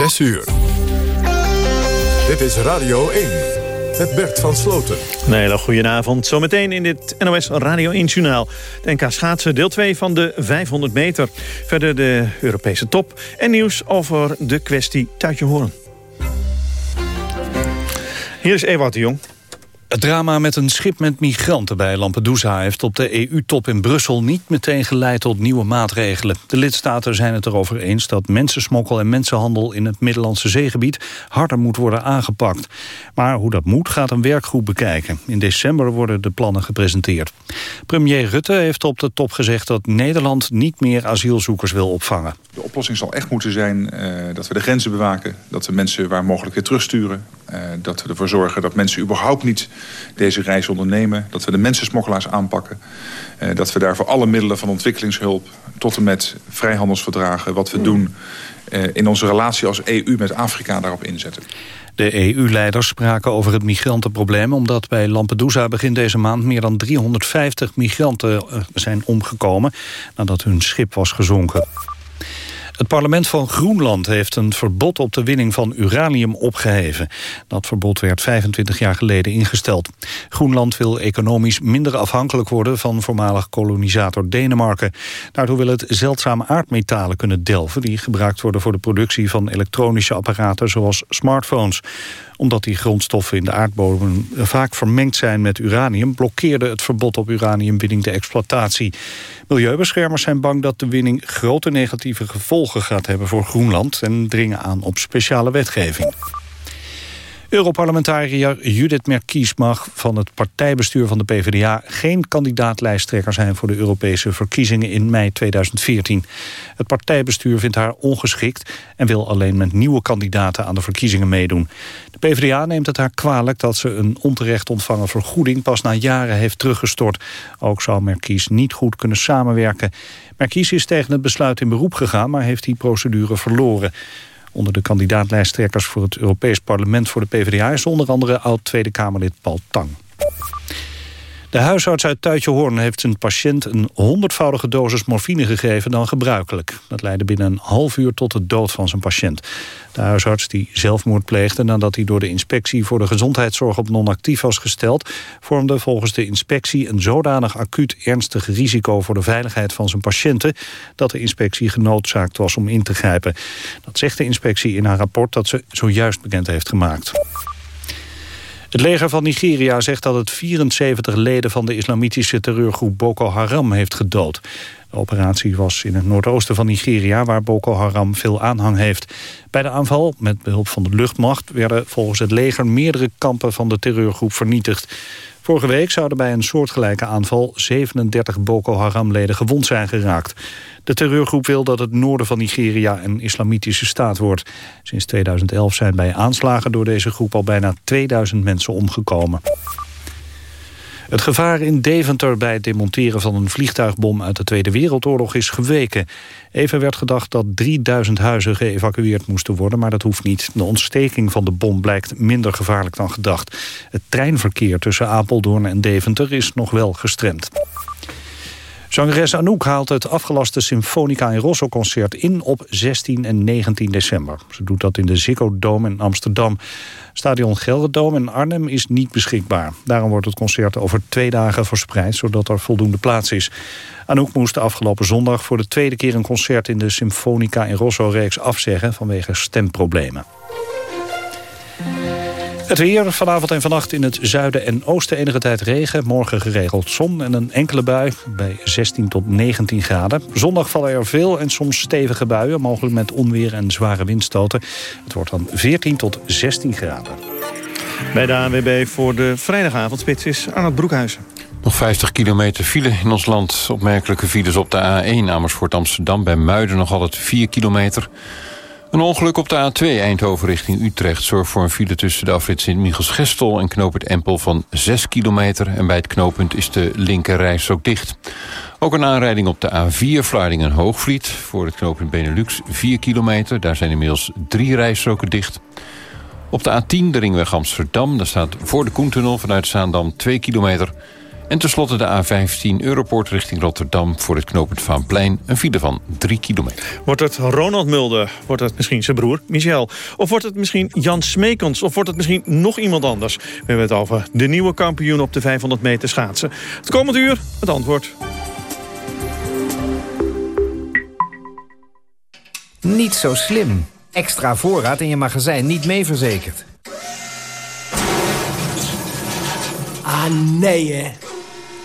6 uur. Dit is Radio 1 met Bert van Sloten. Een hele goedenavond. Zometeen in dit NOS Radio 1 Journaal. De NK Schaatsen, deel 2 van de 500 meter. Verder de Europese top. En nieuws over de kwestie Tuitje Hoorn. Hier is Ewout de Jong. Het drama met een schip met migranten bij Lampedusa... heeft op de EU-top in Brussel niet meteen geleid tot nieuwe maatregelen. De lidstaten zijn het erover eens dat mensensmokkel en mensenhandel... in het Middellandse zeegebied harder moet worden aangepakt. Maar hoe dat moet, gaat een werkgroep bekijken. In december worden de plannen gepresenteerd. Premier Rutte heeft op de top gezegd dat Nederland... niet meer asielzoekers wil opvangen. De oplossing zal echt moeten zijn uh, dat we de grenzen bewaken... dat we mensen waar mogelijk weer terugsturen... Uh, dat we ervoor zorgen dat mensen überhaupt niet deze reis ondernemen. Dat we de mensensmokkelaars aanpakken. Uh, dat we daarvoor alle middelen van ontwikkelingshulp... tot en met vrijhandelsverdragen, wat we doen... Uh, in onze relatie als EU met Afrika daarop inzetten. De EU-leiders spraken over het migrantenprobleem... omdat bij Lampedusa begin deze maand meer dan 350 migranten zijn omgekomen... nadat hun schip was gezonken. Het parlement van Groenland heeft een verbod op de winning van uranium opgeheven. Dat verbod werd 25 jaar geleden ingesteld. Groenland wil economisch minder afhankelijk worden van voormalig kolonisator Denemarken. Daardoor wil het zeldzame aardmetalen kunnen delven... die gebruikt worden voor de productie van elektronische apparaten zoals smartphones omdat die grondstoffen in de aardbodem vaak vermengd zijn met uranium... blokkeerde het verbod op uraniumwinning de exploitatie. Milieubeschermers zijn bang dat de winning grote negatieve gevolgen gaat hebben voor Groenland... en dringen aan op speciale wetgeving. Europarlementariër Judith Merkies mag van het partijbestuur van de PvdA... geen kandidaatlijsttrekker zijn voor de Europese verkiezingen in mei 2014. Het partijbestuur vindt haar ongeschikt... en wil alleen met nieuwe kandidaten aan de verkiezingen meedoen. De PvdA neemt het haar kwalijk dat ze een onterecht ontvangen vergoeding... pas na jaren heeft teruggestort. Ook zou Merkies niet goed kunnen samenwerken. Merkies is tegen het besluit in beroep gegaan... maar heeft die procedure verloren. Onder de kandidaatlijsttrekkers voor het Europees Parlement voor de PvdA... is onder andere oud-Tweede Kamerlid Paul Tang. De huisarts uit Tuitjehoorn heeft zijn patiënt een honderdvoudige dosis morfine gegeven dan gebruikelijk. Dat leidde binnen een half uur tot de dood van zijn patiënt. De huisarts die zelfmoord pleegde nadat hij door de inspectie voor de gezondheidszorg op non-actief was gesteld, vormde volgens de inspectie een zodanig acuut ernstig risico voor de veiligheid van zijn patiënten dat de inspectie genoodzaakt was om in te grijpen. Dat zegt de inspectie in haar rapport dat ze zojuist bekend heeft gemaakt. Het leger van Nigeria zegt dat het 74 leden van de islamitische terreurgroep Boko Haram heeft gedood. De operatie was in het noordoosten van Nigeria, waar Boko Haram veel aanhang heeft. Bij de aanval, met behulp van de luchtmacht, werden volgens het leger meerdere kampen van de terreurgroep vernietigd. Vorige week zouden bij een soortgelijke aanval 37 Boko Haram-leden gewond zijn geraakt. De terreurgroep wil dat het noorden van Nigeria een islamitische staat wordt. Sinds 2011 zijn bij aanslagen door deze groep al bijna 2000 mensen omgekomen. Het gevaar in Deventer bij het demonteren van een vliegtuigbom uit de Tweede Wereldoorlog is geweken. Even werd gedacht dat 3000 huizen geëvacueerd moesten worden, maar dat hoeft niet. De ontsteking van de bom blijkt minder gevaarlijk dan gedacht. Het treinverkeer tussen Apeldoorn en Deventer is nog wel gestremd. Zangeres Anouk haalt het afgelaste Symfonica in Rosso-concert in op 16 en 19 december. Ze doet dat in de Ziggo Dome in Amsterdam. Stadion Gelredome in Arnhem is niet beschikbaar. Daarom wordt het concert over twee dagen verspreid, zodat er voldoende plaats is. Anouk moest afgelopen zondag voor de tweede keer een concert in de Symfonica in Rosso-reeks afzeggen vanwege stemproblemen. Het weer vanavond en vannacht in het zuiden en oosten enige tijd regen. Morgen geregeld zon en een enkele bui bij 16 tot 19 graden. Zondag vallen er veel en soms stevige buien. Mogelijk met onweer en zware windstoten. Het wordt dan 14 tot 16 graden. Bij de ANWB voor de vrijdagavondspits is het Broekhuizen. Nog 50 kilometer file in ons land. Opmerkelijke files op de A1 Amersfoort Amsterdam. Bij Muiden nog altijd 4 kilometer. Een ongeluk op de A2 Eindhoven richting Utrecht... zorgt voor een file tussen de afrit Sint-Michels-Gestel... en knooppunt Empel van 6 kilometer. En bij het knooppunt is de linker ook dicht. Ook een aanrijding op de A4 Vlaardingen-Hoogvliet... voor het knooppunt Benelux 4 kilometer. Daar zijn inmiddels drie rijstroken dicht. Op de A10 de ringweg Amsterdam. Daar staat voor de Koentunnel vanuit Zaandam 2 kilometer... En tenslotte de A15 Europoort richting Rotterdam... voor het knooppunt Vaanplein, een file van 3 kilometer. Wordt het Ronald Mulder? Wordt het misschien zijn broer, Michel? Of wordt het misschien Jan Smekens? Of wordt het misschien nog iemand anders? We hebben het over de nieuwe kampioen op de 500 meter schaatsen. Het komend uur, het antwoord. Niet zo slim. Extra voorraad in je magazijn niet mee verzekerd. Ah, nee hè.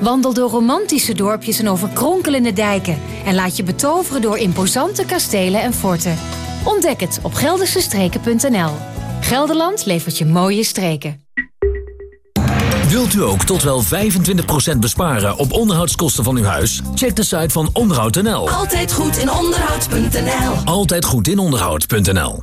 Wandel door romantische dorpjes en over kronkelende dijken. En laat je betoveren door imposante kastelen en forten. Ontdek het op geldersestreken.nl. Gelderland levert je mooie streken. Wilt u ook tot wel 25% besparen op onderhoudskosten van uw huis? Check de site van onderhoud.nl. Altijd goed in onderhoud.nl. Altijd goed in onderhoud.nl.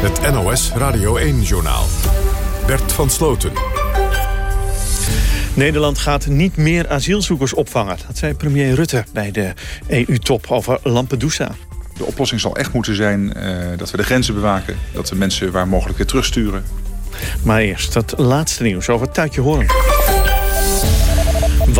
Het NOS Radio 1-journaal. Bert van Sloten. Nederland gaat niet meer asielzoekers opvangen. Dat zei premier Rutte bij de EU-top over Lampedusa. De oplossing zal echt moeten zijn uh, dat we de grenzen bewaken. Dat we mensen waar mogelijk weer terugsturen. Maar eerst het laatste nieuws over Tuitje Hoorn.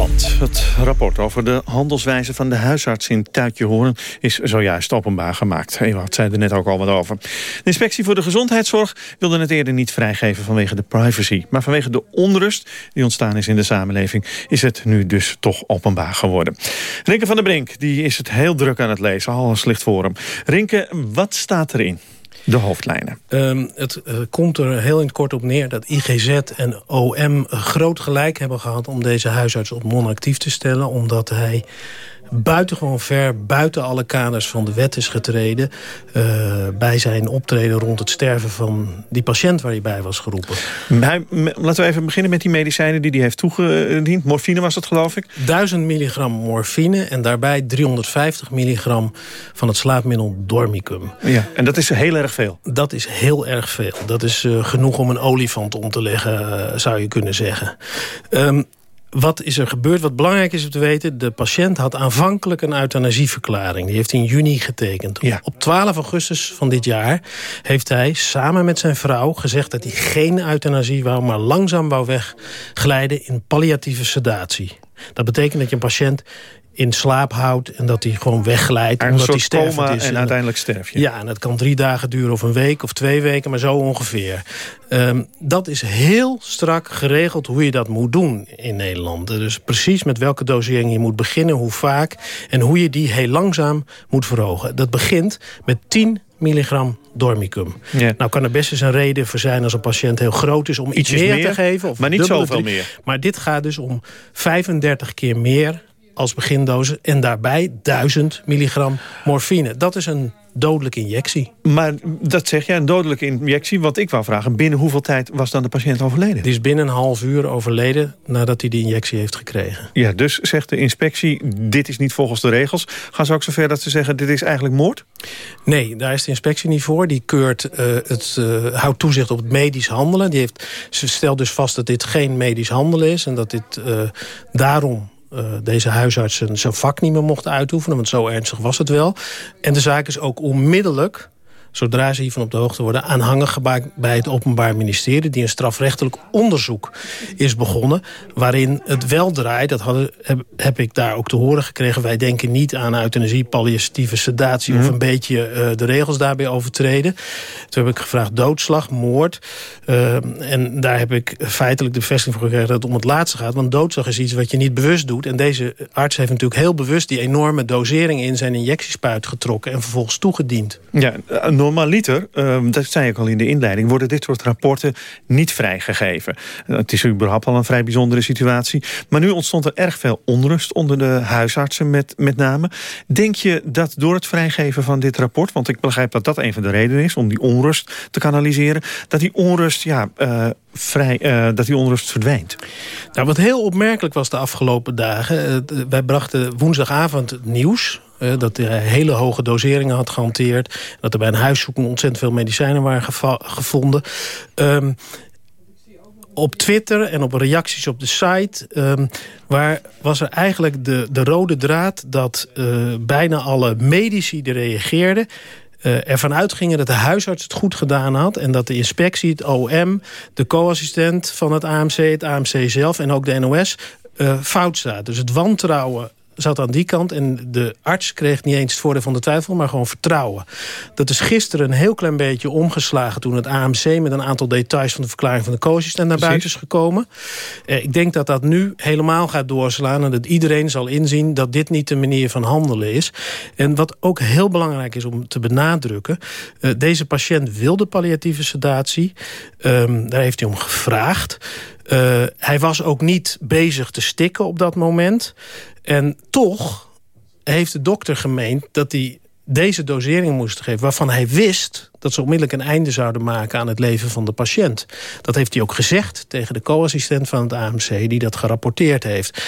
Want het rapport over de handelswijze van de huisarts in Tuitje Hoorn is zojuist openbaar gemaakt. Ewout zei er net ook al wat over. De inspectie voor de gezondheidszorg wilde het eerder niet vrijgeven vanwege de privacy. Maar vanwege de onrust die ontstaan is in de samenleving is het nu dus toch openbaar geworden. Rinke van der Brink die is het heel druk aan het lezen. Alles ligt voor hem. Rinke, wat staat erin? De hoofdlijnen. Um, het uh, komt er heel in het kort op neer dat IGZ en OM groot gelijk hebben gehad... om deze huisarts op non-actief te stellen. Omdat hij buitengewoon ver buiten alle kaders van de wet is getreden... Uh, bij zijn optreden rond het sterven van die patiënt waar hij bij was geroepen. Laten we even beginnen met die medicijnen die hij heeft toegediend. Morfine was dat, geloof ik? 1000 milligram morfine en daarbij 350 milligram van het slaapmiddel Dormicum. Ja, en dat is heel erg veel? Dat is heel erg veel. Dat is uh, genoeg om een olifant om te leggen, uh, zou je kunnen zeggen. Um, wat is er gebeurd? Wat belangrijk is om te weten... de patiënt had aanvankelijk een euthanasieverklaring. Die heeft in juni getekend. Ja. Op 12 augustus van dit jaar heeft hij samen met zijn vrouw gezegd... dat hij geen euthanasie wou, maar langzaam wou wegglijden... in palliatieve sedatie. Dat betekent dat je een patiënt in slaap houdt en dat hij gewoon wegglijdt. Omdat hij sterft is. en uiteindelijk sterf je. Ja, en dat kan drie dagen duren of een week of twee weken, maar zo ongeveer. Um, dat is heel strak geregeld hoe je dat moet doen in Nederland. Dus precies met welke dosering je moet beginnen, hoe vaak... en hoe je die heel langzaam moet verhogen. Dat begint met 10 milligram dormicum. Ja. Nou kan er best eens een reden voor zijn als een patiënt heel groot is... om iets meer, meer, te geven. Of maar niet zoveel meer. Maar dit gaat dus om 35 keer meer als begindosis. En daarbij 1000 milligram morfine. Dat is een dodelijke injectie. Maar dat zeg jij, een dodelijke injectie. Wat ik wou vragen, binnen hoeveel tijd was dan de patiënt overleden? Die is binnen een half uur overleden nadat hij die injectie heeft gekregen. Ja, dus zegt de inspectie, dit is niet volgens de regels. Gaan ze ook zover dat ze zeggen, dit is eigenlijk moord? Nee, daar is de inspectie niet voor. Die keurt, uh, het, uh, houdt toezicht op het medisch handelen. Die heeft, ze stelt dus vast dat dit geen medisch handelen is... en dat dit uh, daarom deze huisarts zijn vak niet meer mocht uitoefenen. Want zo ernstig was het wel. En de zaak is ook onmiddellijk zodra ze hiervan op de hoogte worden... aanhangen gemaakt bij het Openbaar Ministerie... die een strafrechtelijk onderzoek is begonnen... waarin het wel draait, dat hadden, heb, heb ik daar ook te horen gekregen... wij denken niet aan euthanasie, palliatieve sedatie... of mhm. een beetje uh, de regels daarbij overtreden. Toen heb ik gevraagd doodslag, moord. Uh, en daar heb ik feitelijk de bevestiging voor gekregen... dat het om het laatste gaat. Want doodslag is iets wat je niet bewust doet. En deze arts heeft natuurlijk heel bewust... die enorme dosering in zijn injectiespuit getrokken... en vervolgens toegediend. Ja, normaliter, uh, dat zei ik al in de inleiding... worden dit soort rapporten niet vrijgegeven. Het is überhaupt al een vrij bijzondere situatie. Maar nu ontstond er erg veel onrust onder de huisartsen met, met name. Denk je dat door het vrijgeven van dit rapport... want ik begrijp dat dat een van de redenen is... om die onrust te kanaliseren... dat die onrust, ja, uh, vrij, uh, dat die onrust verdwijnt? Nou, wat heel opmerkelijk was de afgelopen dagen... wij brachten woensdagavond nieuws dat hij hele hoge doseringen had gehanteerd. Dat er bij een huiszoeking ontzettend veel medicijnen waren gevonden. Um, op Twitter en op reacties op de site... Um, waar was er eigenlijk de, de rode draad dat uh, bijna alle medici die reageerden... Uh, ervan uitgingen dat de huisarts het goed gedaan had... en dat de inspectie, het OM, de co-assistent van het AMC... het AMC zelf en ook de NOS fout staat. Dus het wantrouwen zat aan die kant. En de arts kreeg niet eens het voordeel van de twijfel, maar gewoon vertrouwen. Dat is gisteren een heel klein beetje omgeslagen... toen het AMC met een aantal details van de verklaring van de co-assistent naar buiten is gekomen. Eh, ik denk dat dat nu helemaal gaat doorslaan... en dat iedereen zal inzien dat dit niet de manier van handelen is. En wat ook heel belangrijk is om te benadrukken... Uh, deze patiënt wilde palliatieve sedatie. Um, daar heeft hij om gevraagd. Uh, hij was ook niet bezig te stikken op dat moment. En toch heeft de dokter gemeend dat hij deze dosering moest geven... waarvan hij wist dat ze onmiddellijk een einde zouden maken aan het leven van de patiënt. Dat heeft hij ook gezegd tegen de co-assistent van het AMC... die dat gerapporteerd heeft.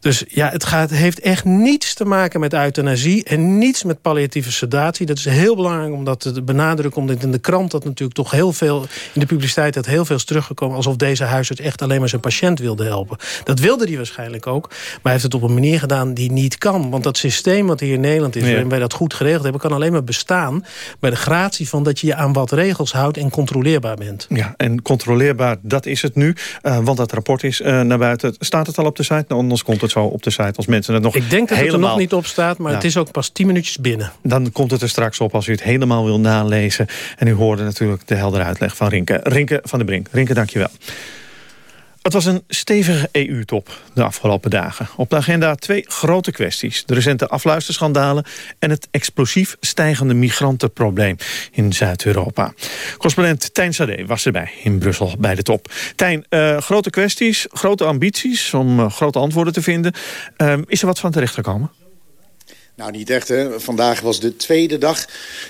Dus ja, het gaat, heeft echt niets te maken met euthanasie... en niets met palliatieve sedatie. Dat is heel belangrijk om dat te benadrukken... omdat in de krant dat natuurlijk toch heel veel... in de publiciteit dat heel veel is teruggekomen... alsof deze huisarts echt alleen maar zijn patiënt wilde helpen. Dat wilde hij waarschijnlijk ook. Maar hij heeft het op een manier gedaan die niet kan. Want dat systeem wat hier in Nederland is... waarin wij dat goed geregeld hebben... kan alleen maar bestaan bij de gratie van dat je je aan wat regels houdt en controleerbaar bent. Ja, en controleerbaar, dat is het nu. Uh, want dat rapport is uh, naar buiten. Staat het al op de site? Nou, anders komt het zo op de site als mensen het nog Ik denk dat helemaal... het er nog niet op staat, maar het is ook pas tien minuutjes binnen. Dan komt het er straks op als u het helemaal wil nalezen. En u hoorde natuurlijk de heldere uitleg van Rinke. Rinke van de Brink. Rinke, dankjewel. Het was een stevige EU-top de afgelopen dagen. Op de agenda twee grote kwesties. De recente afluisterschandalen en het explosief stijgende migrantenprobleem in Zuid-Europa. Correspondent Tijn Sade was erbij in Brussel bij de top. Tijn, uh, grote kwesties, grote ambities om uh, grote antwoorden te vinden. Uh, is er wat van terechtgekomen? Nou, niet echt. Hè. Vandaag was de tweede dag.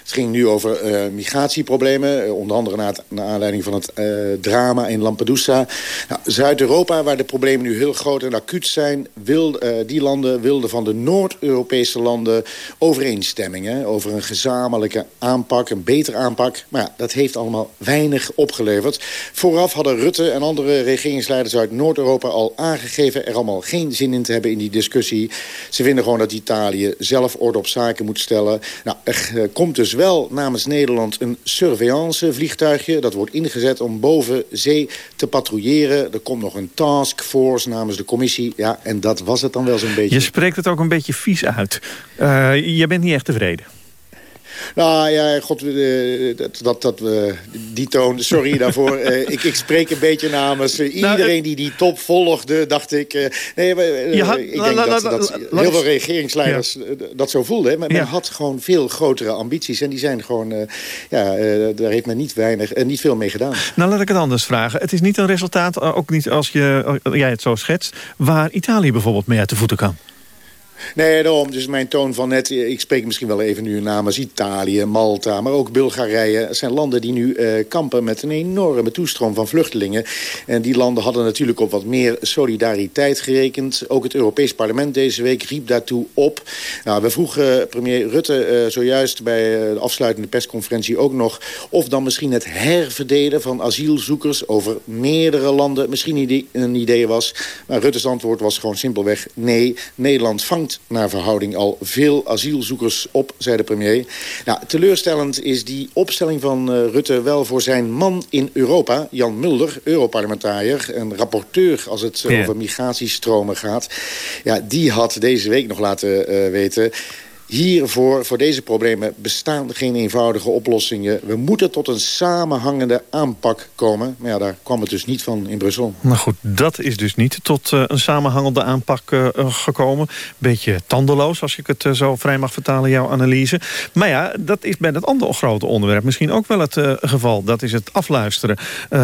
Het ging nu over uh, migratieproblemen. Uh, onder andere naar, aanleiding van het uh, drama in Lampedusa. Nou, Zuid-Europa, waar de problemen nu heel groot en acuut zijn... Wil, die landen wilden van de Noord-Europese landen overeenstemming. over een gezamenlijke aanpak, een betere aanpak. Maar ja, dat heeft allemaal weinig opgeleverd. Vooraf hadden Rutte en andere regeringsleiders uit Noord-Europa al aangegeven... er allemaal geen zin in te hebben in die discussie. Ze vinden gewoon dat Italië zelf zelf orde op zaken moet stellen. Nou, er uh, komt dus wel namens Nederland een surveillance-vliegtuigje. Dat wordt ingezet om boven zee te patrouilleren. Er komt nog een taskforce namens de commissie. Ja, en dat was het dan wel zo'n beetje. Je spreekt het ook een beetje vies uit. Uh, je bent niet echt tevreden. Nou ja, god, uh, dat, dat, dat uh, die toon, sorry daarvoor. Uh, ik, ik spreek een beetje namens nou, iedereen die die top volgde, dacht ik. nee, had, ik denk dat, dat heel veel regeringsleiders ja. dat zo voelden. Maar men had gewoon veel grotere ambities. En die zijn gewoon, ja, daar heeft men niet, weinig, niet veel mee gedaan. Nou, laat ik het anders vragen. Het is niet een resultaat, ook niet als je, jij het zo schetst... waar Italië bijvoorbeeld mee uit de voeten kan. Nee, daarom. Dus mijn toon van net... Ik spreek misschien wel even nu namens Italië, Malta... maar ook Bulgarije. Het zijn landen die nu uh, kampen met een enorme toestroom van vluchtelingen. En die landen hadden natuurlijk op wat meer solidariteit gerekend. Ook het Europees Parlement deze week riep daartoe op. Nou, we vroegen premier Rutte uh, zojuist bij uh, de afsluitende persconferentie ook nog... of dan misschien het herverdelen van asielzoekers over meerdere landen... misschien een idee was. Maar Rutte's antwoord was gewoon simpelweg nee. Nederland vangt naar verhouding al veel asielzoekers op, zei de premier. Nou, teleurstellend is die opstelling van uh, Rutte wel voor zijn man in Europa... Jan Mulder, Europarlementariër en rapporteur als het yeah. over migratiestromen gaat. Ja, die had deze week nog laten uh, weten hiervoor, voor deze problemen, bestaan geen eenvoudige oplossingen. We moeten tot een samenhangende aanpak komen. Maar ja, daar kwam het dus niet van in Brussel. Nou goed, dat is dus niet tot uh, een samenhangende aanpak uh, gekomen. Beetje tandeloos, als ik het zo vrij mag vertalen, jouw analyse. Maar ja, dat is bij dat andere grote onderwerp misschien ook wel het geval. Dat is het afluisteren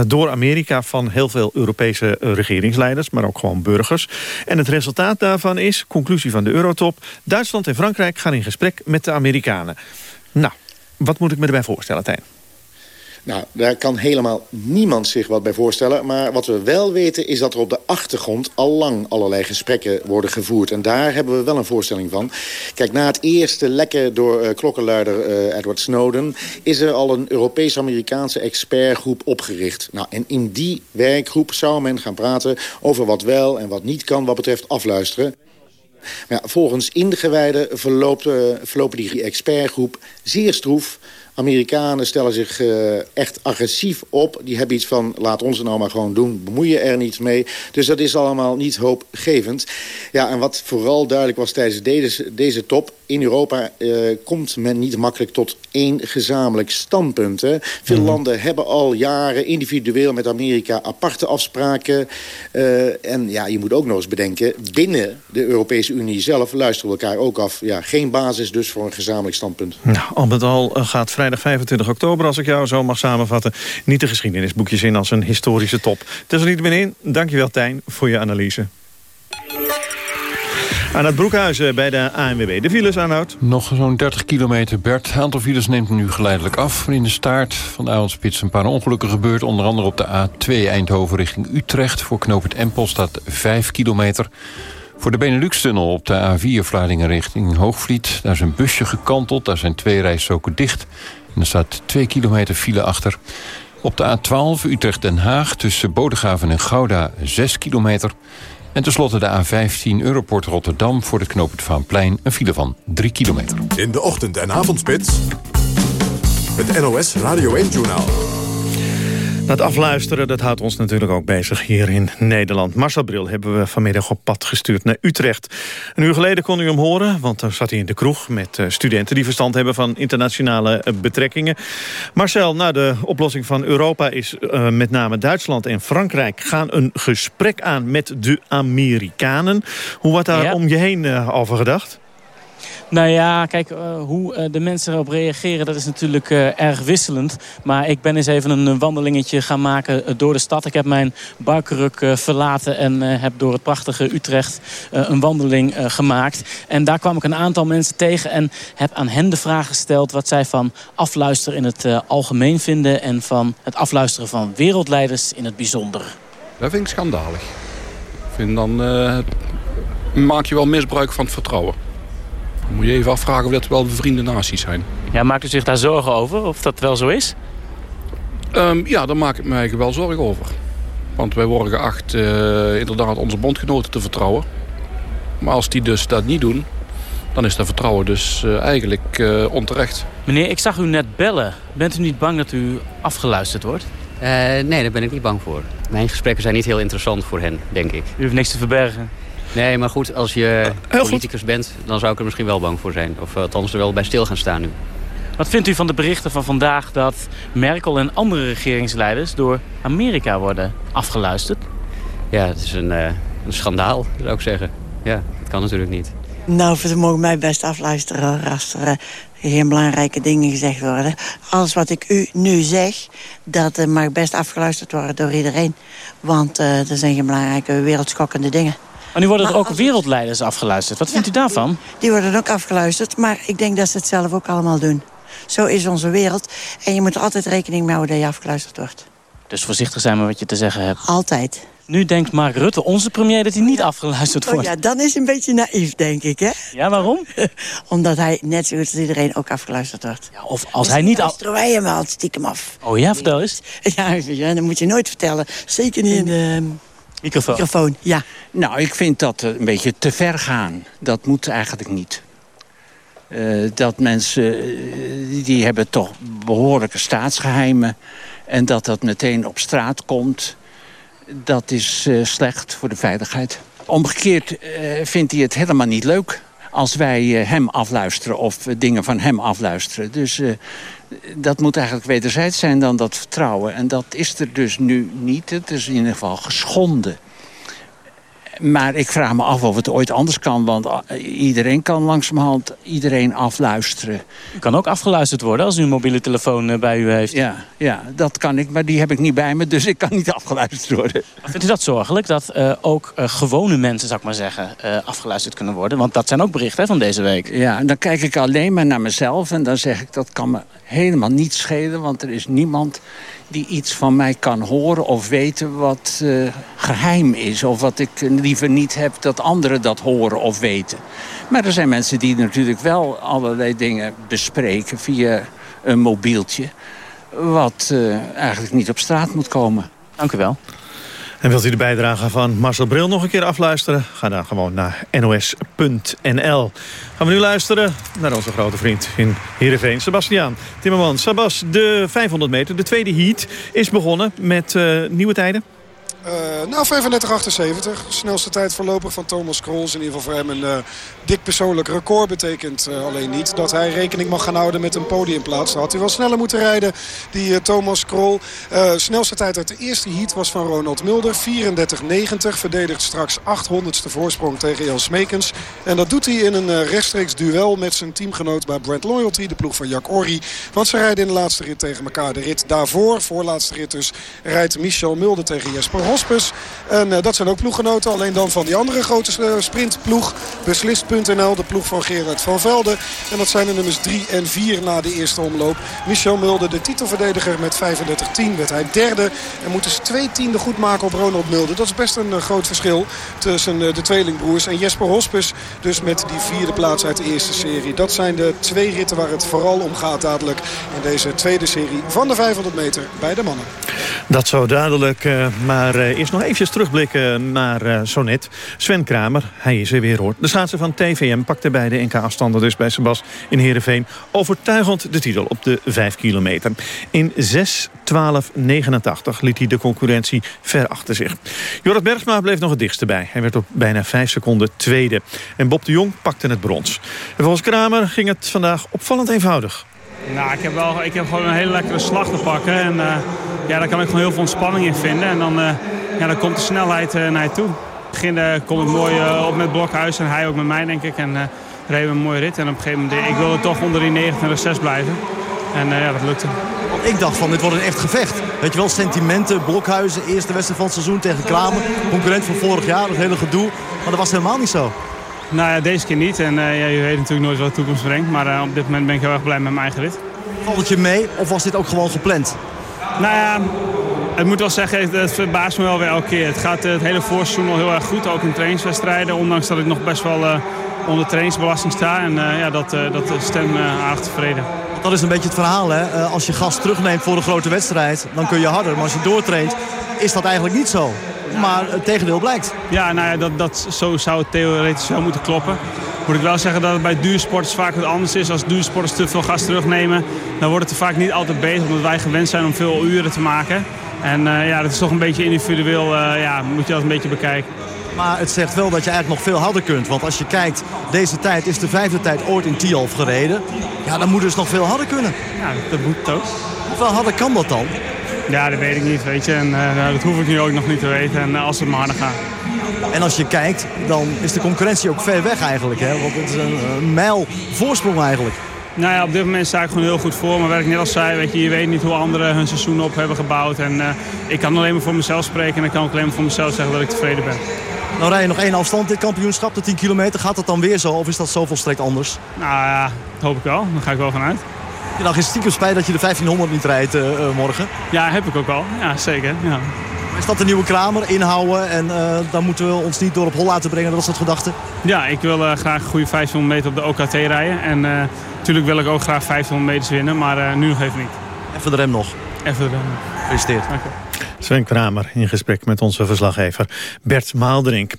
door Amerika van heel veel Europese regeringsleiders... maar ook gewoon burgers. En het resultaat daarvan is, conclusie van de Eurotop... Duitsland en Frankrijk gaan in gesprek met de Amerikanen. Nou, wat moet ik me erbij voorstellen, Tijn? Nou, daar kan helemaal niemand zich wat bij voorstellen. Maar wat we wel weten is dat er op de achtergrond al lang allerlei gesprekken worden gevoerd. En daar hebben we wel een voorstelling van. Kijk, na het eerste lekken door uh, klokkenluider uh, Edward Snowden... is er al een Europees-Amerikaanse expertgroep opgericht. Nou, en in die werkgroep zou men gaan praten over wat wel en wat niet kan... wat betreft afluisteren. Maar volgens ingewijden verloopt, uh, verlopen die expertgroep zeer stroef. Amerikanen stellen zich uh, echt agressief op. Die hebben iets van, laat ons het nou maar gewoon doen. Bemoeien er niet mee. Dus dat is allemaal niet hoopgevend. Ja, en wat vooral duidelijk was tijdens deze, deze top... in Europa uh, komt men niet makkelijk tot één gezamenlijk standpunt. Hè. Veel mm. landen hebben al jaren individueel met Amerika aparte afspraken. Uh, en ja, je moet ook nog eens bedenken... binnen de Europese Unie zelf luisteren we elkaar ook af. Ja, geen basis dus voor een gezamenlijk standpunt. Nou, al met al gaat vrijdag 25 oktober, als ik jou zo mag samenvatten... niet de geschiedenisboekjes in als een historische top. Desalniettemin, dankjewel Tijn voor je analyse. Aan het Broekhuizen bij de ANWB. De files aanhoudt. Nog zo'n 30 kilometer, Bert. Het aantal files neemt nu geleidelijk af. In de staart van de avondspits een paar ongelukken gebeurd. Onder andere op de A2 Eindhoven richting Utrecht. Voor knooppunt Empel staat 5 kilometer. Voor de Benelux-tunnel op de A4 Vlaardingen richting Hoogvliet... daar is een busje gekanteld, daar zijn twee rijstroken dicht. En er staat 2 kilometer file achter. Op de A12 Utrecht-Den Haag tussen Bodegraven en Gouda 6 kilometer... En tenslotte de A15 Europort Rotterdam voor de knooppunt Vaanplein... een file van 3 kilometer. In de ochtend- en avondspits... het NOS Radio 1-journaal. Dat afluisteren, dat houdt ons natuurlijk ook bezig hier in Nederland. Marcel Bril hebben we vanmiddag op pad gestuurd naar Utrecht. Een uur geleden kon u hem horen, want dan zat hij in de kroeg... met eh, studenten die verstand hebben van internationale eh, betrekkingen. Marcel, nou, de oplossing van Europa is uh, met name Duitsland en Frankrijk... gaan een gesprek aan met de Amerikanen. Hoe wordt daar ja. om je heen uh, over gedacht? Nou ja, kijk, uh, hoe uh, de mensen erop reageren, dat is natuurlijk uh, erg wisselend. Maar ik ben eens even een wandelingetje gaan maken door de stad. Ik heb mijn barkruk verlaten en heb door het prachtige Utrecht een wandeling gemaakt. En daar kwam ik een aantal mensen tegen en heb aan hen de vraag gesteld... wat zij van afluisteren in het algemeen vinden... en van het afluisteren van wereldleiders in het bijzonder. Dat vind ik schandalig. Ik vind dan maak je wel misbruik van het vertrouwen. Dan moet je even afvragen of dat wel bevriende naties zijn. Ja, maakt u zich daar zorgen over, of dat wel zo is? Um, ja, daar maak ik me eigenlijk wel zorgen over. Want wij worden geacht uh, inderdaad onze bondgenoten te vertrouwen. Maar als die dus dat niet doen, dan is dat vertrouwen dus uh, eigenlijk uh, onterecht. Meneer, ik zag u net bellen. Bent u niet bang dat u afgeluisterd wordt? nee, daar ben ik niet bang voor. Mijn gesprekken zijn niet heel interessant voor hen, denk ik. U heeft niks te verbergen? Nee, maar goed, als je politicus goed. bent, dan zou ik er misschien wel bang voor zijn. Of althans er wel bij stil gaan staan nu. Wat vindt u van de berichten van vandaag dat Merkel en andere regeringsleiders door Amerika worden afgeluisterd? Ja, het is een, uh, een schandaal, zou ik zeggen. Ja, dat kan natuurlijk niet. Nou, ze mogen mij best afluisteren als er geen belangrijke dingen gezegd worden. Alles wat ik u nu zeg, dat uh, mag best afgeluisterd worden door iedereen. Want uh, er zijn geen belangrijke wereldschokkende dingen. Maar nu worden er ook wereldleiders afgeluisterd. Wat vindt ja, u daarvan? Die worden ook afgeluisterd, maar ik denk dat ze het zelf ook allemaal doen. Zo is onze wereld. En je moet er altijd rekening mee houden dat je afgeluisterd wordt. Dus voorzichtig zijn met wat je te zeggen hebt. Altijd. Nu denkt Mark Rutte, onze premier, dat hij niet afgeluisterd wordt. Oh ja, dan is hij een beetje naïef, denk ik, hè? Ja, waarom? Omdat hij net zoals iedereen ook afgeluisterd wordt. Ja, of als dus hij niet... af... wij hem al stiekem af. Oh ja, vertel eens. Ja, ja, dat moet je nooit vertellen. Zeker niet in de Microfoon. Microfoon, ja. Nou, ik vind dat een beetje te ver gaan. Dat moet eigenlijk niet. Uh, dat mensen, uh, die hebben toch behoorlijke staatsgeheimen. En dat dat meteen op straat komt, dat is uh, slecht voor de veiligheid. Omgekeerd vindt hij het helemaal niet leuk als wij hem afluisteren of dingen van hem afluisteren. Dus dat moet eigenlijk wederzijds zijn dan dat vertrouwen. En dat is er dus nu niet. Het is in ieder geval geschonden. Maar ik vraag me af of het ooit anders kan. Want iedereen kan langzamerhand iedereen afluisteren. U kan ook afgeluisterd worden als u een mobiele telefoon bij u heeft. Ja, ja, dat kan ik. Maar die heb ik niet bij me. Dus ik kan niet afgeluisterd worden. Vindt u dat zorgelijk? Dat uh, ook uh, gewone mensen, zou ik maar zeggen, uh, afgeluisterd kunnen worden? Want dat zijn ook berichten hè, van deze week. Ja, en dan kijk ik alleen maar naar mezelf. En dan zeg ik, dat kan me helemaal niet schelen. Want er is niemand die iets van mij kan horen of weten wat geheim is. Of wat ik liever niet heb dat anderen dat horen of weten. Maar er zijn mensen die natuurlijk wel allerlei dingen bespreken via een mobieltje. Wat uh, eigenlijk niet op straat moet komen. Dank u wel. En wilt u de bijdrage van Marcel Bril nog een keer afluisteren? Ga dan gewoon naar nos.nl. Gaan we nu luisteren naar onze grote vriend in Heerenveen, Sebastiaan Timmerman. Sebas, de 500 meter, de tweede heat, is begonnen met uh, nieuwe tijden. Uh, nou, 35,78. Snelste tijd voorlopig van Thomas Krols. In ieder geval voor hem een uh, dik persoonlijk record. Betekent uh, alleen niet dat hij rekening mag gaan houden met een podiumplaats. Dan had hij wel sneller moeten rijden, die Thomas Krol. snelste tijd uit de eerste heat was van Ronald Mulder. 34,90. Verdedigt straks 800ste voorsprong tegen Jan Smekens. En dat doet hij in een rechtstreeks duel met zijn teamgenoot bij Brent Loyalty. De ploeg van Jack Orri. Want ze rijden in de laatste rit tegen elkaar. De rit daarvoor, voorlaatste rit dus, rijdt Michel Mulder tegen Jesper Hospes. En uh, dat zijn ook ploeggenoten. Alleen dan van die andere grote uh, sprintploeg. Beslist.nl, de ploeg van Gerard van Velde. En dat zijn de nummers 3 en 4 na de eerste omloop. Michel Mulder, de titelverdediger met 35-10, werd hij derde. En moet dus twee tienden goed maken op Ronald Mulder. Dat is best een uh, groot verschil tussen de tweelingbroers. En Jesper Hospes dus met die vierde plaats uit de eerste serie. Dat zijn de twee ritten waar het vooral om gaat dadelijk in deze tweede serie van de 500 meter bij de mannen. Dat zo duidelijk, maar eerst nog eventjes terugblikken naar zo net. Sven Kramer, hij is er weer hoor. De schaatser van TVM pakte bij de NK-afstanden dus bij Sebas in Heerenveen... overtuigend de titel op de 5 kilometer. In 6 12 89 liet hij de concurrentie ver achter zich. Jorrit Bergsma bleef nog het dichtste bij. Hij werd op bijna 5 seconden tweede. En Bob de Jong pakte het brons. En volgens Kramer ging het vandaag opvallend eenvoudig. Nou, ik heb, wel, ik heb gewoon een hele lekkere slag te pakken. En uh, ja, daar kan ik gewoon heel veel ontspanning in vinden. En dan, ja, dan komt de snelheid uh, naar je toe. In het begin kom ik mooi op met Blokhuis en hij ook met mij, denk ik. En reden een mooie rit. En op een gegeven moment, ik wilde toch onder die 29,6 blijven. En ja, dat lukte. Ik dacht van, dit wordt een echt gevecht. Weet je wel, sentimenten, Blokhuizen, eerste wedstrijd van het seizoen tegen Kramer. Concurrent van vorig jaar, dat hele gedoe. Maar dat was helemaal niet zo. Nou ja, deze keer niet. En uh, ja, je weet natuurlijk nooit wat de toekomst brengt. Maar uh, op dit moment ben ik heel erg blij met mijn eigen rit. Valt het je mee of was dit ook gewoon gepland? Nou ja, ik moet wel zeggen, het verbaast me wel weer elke keer. Het gaat het hele voorseizoen al heel erg goed, ook in trainingswedstrijden. Ondanks dat ik nog best wel uh, onder trainingsbelasting sta. En ja, dat, dat stemt me aardig tevreden. Dat is een beetje het verhaal, hè? als je gas terugneemt voor een grote wedstrijd, dan kun je harder. Maar als je doortraint, is dat eigenlijk niet zo. Maar het tegendeel blijkt. Ja, nou ja, dat, dat, zo zou het theoretisch wel moeten kloppen. Moet ik wel zeggen dat het bij duursporters vaak wat anders is. Als duursporters te veel gas terugnemen, dan wordt het er vaak niet altijd beter. Omdat wij gewend zijn om veel uren te maken. En uh, ja, dat is toch een beetje individueel. Uh, ja, moet je dat een beetje bekijken. Maar het zegt wel dat je eigenlijk nog veel harder kunt. Want als je kijkt, deze tijd is de vijfde tijd ooit in Tialf gereden. Ja, dan moet dus nog veel harder kunnen. Ja, dat moet ook. Hoeveel harder kan dat dan? Ja, dat weet ik niet, weet je. En uh, dat hoef ik nu ook nog niet te weten. En als het maar harder gaat. En als je kijkt, dan is de concurrentie ook ver weg eigenlijk. Hè? Want het is een, een mijl voorsprong eigenlijk. Nou ja, op dit moment sta ik gewoon heel goed voor. Maar wat ik net al zei, weet je, je weet niet hoe anderen hun seizoen op hebben gebouwd. En uh, ik kan alleen maar voor mezelf spreken. En ik kan ook alleen maar voor mezelf zeggen dat ik tevreden ben. Nou rij je nog één afstand dit kampioenschap, de 10 kilometer. Gaat dat dan weer zo of is dat zo volstrekt anders? Nou ja, dat hoop ik wel. Daar ga ik wel vanuit. Je dag is stiekem spijt dat je de 1500 niet rijdt uh, morgen. Ja, heb ik ook al. Ja, zeker. Ja. Is dat de nieuwe Kramer? Inhouden en uh, dan moeten we ons niet door op hol laten brengen. Dat is het gedachte? Ja, ik wil uh, graag een goede 1500 meter op de OKT rijden. En natuurlijk wil ik ook graag 1500 meters winnen, maar nu nog even niet. Even de rem nog. Even de rem. Gefeliciteerd. Dank je. Sven Kramer in gesprek met onze verslaggever Bert Maalderink.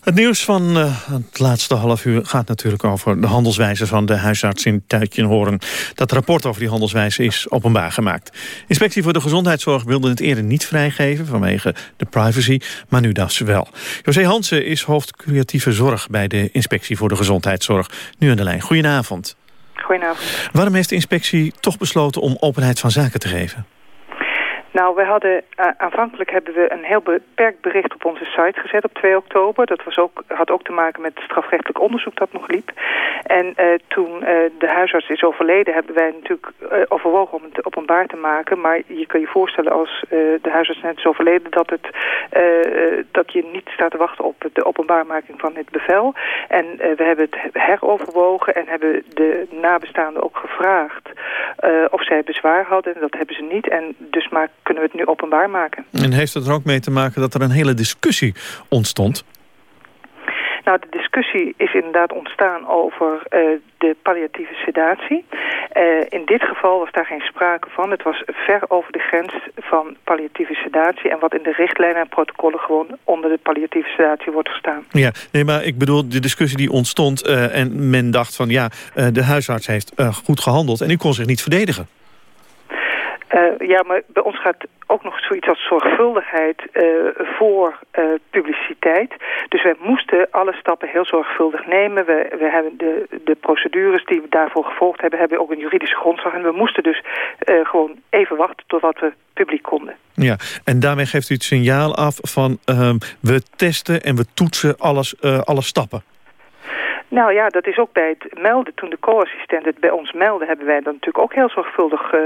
Het nieuws van uh, het laatste half uur gaat natuurlijk over de handelswijze van de huisarts in Tuitjenhoorn. Dat rapport over die handelswijze is openbaar gemaakt. Inspectie voor de Gezondheidszorg wilde het eerder niet vrijgeven vanwege de privacy, maar nu dat wel. José Hansen is hoofd creatieve zorg bij de Inspectie voor de Gezondheidszorg. Nu aan de lijn. Goedenavond. Goedenavond. Waarom heeft de inspectie toch besloten om openheid van zaken te geven? Nou, we hadden, uh, aanvankelijk hebben we een heel beperkt bericht op onze site gezet op 2 oktober. Dat was ook, had ook te maken met het strafrechtelijk onderzoek dat nog liep. En uh, toen uh, de huisarts is overleden, hebben wij natuurlijk overwogen om het openbaar te maken. Maar je kan je voorstellen als de huisarts net is overleden dat, het, dat je niet staat te wachten op de openbaarmaking van het bevel. En we hebben het heroverwogen en hebben de nabestaanden ook gevraagd of zij bezwaar hadden. En dat hebben ze niet. En dus maakt kunnen we het nu openbaar maken. En heeft het er ook mee te maken dat er een hele discussie ontstond? Nou, de discussie is inderdaad ontstaan over uh, de palliatieve sedatie. Uh, in dit geval was daar geen sprake van. Het was ver over de grens van palliatieve sedatie... en wat in de richtlijnen en protocollen gewoon onder de palliatieve sedatie wordt gestaan. Ja, nee, maar ik bedoel, de discussie die ontstond... Uh, en men dacht van ja, de huisarts heeft goed gehandeld... en u kon zich niet verdedigen. Uh, ja, maar bij ons gaat ook nog zoiets als zorgvuldigheid uh, voor uh, publiciteit. Dus wij moesten alle stappen heel zorgvuldig nemen. We, we hebben de, de procedures die we daarvoor gevolgd hebben... hebben ook een juridische grondslag. En we moesten dus gewoon even wachten totdat we publiek konden. Ja, en daarmee geeft u het signaal af van... Ehm, we testen en we toetsen alles, alle stappen. Nou ja, dat is ook bij het melden. Toen de co-assistent het bij ons meldde... hebben wij dat natuurlijk ook heel zorgvuldig uh,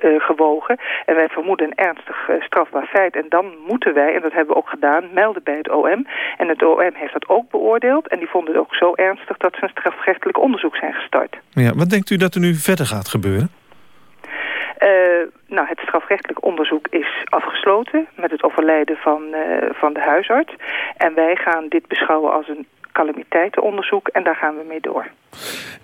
uh, gewogen. En wij vermoeden een ernstig uh, strafbaar feit. En dan moeten wij, en dat hebben we ook gedaan, melden bij het OM. En het OM heeft dat ook beoordeeld. En die vonden het ook zo ernstig dat ze een strafrechtelijk onderzoek zijn gestart. Ja, wat denkt u dat er nu verder gaat gebeuren? Uh, nou, het strafrechtelijk onderzoek is afgesloten met het overlijden van, uh, van de huisarts. En wij gaan dit beschouwen als een calamiteitenonderzoek en daar gaan we mee door.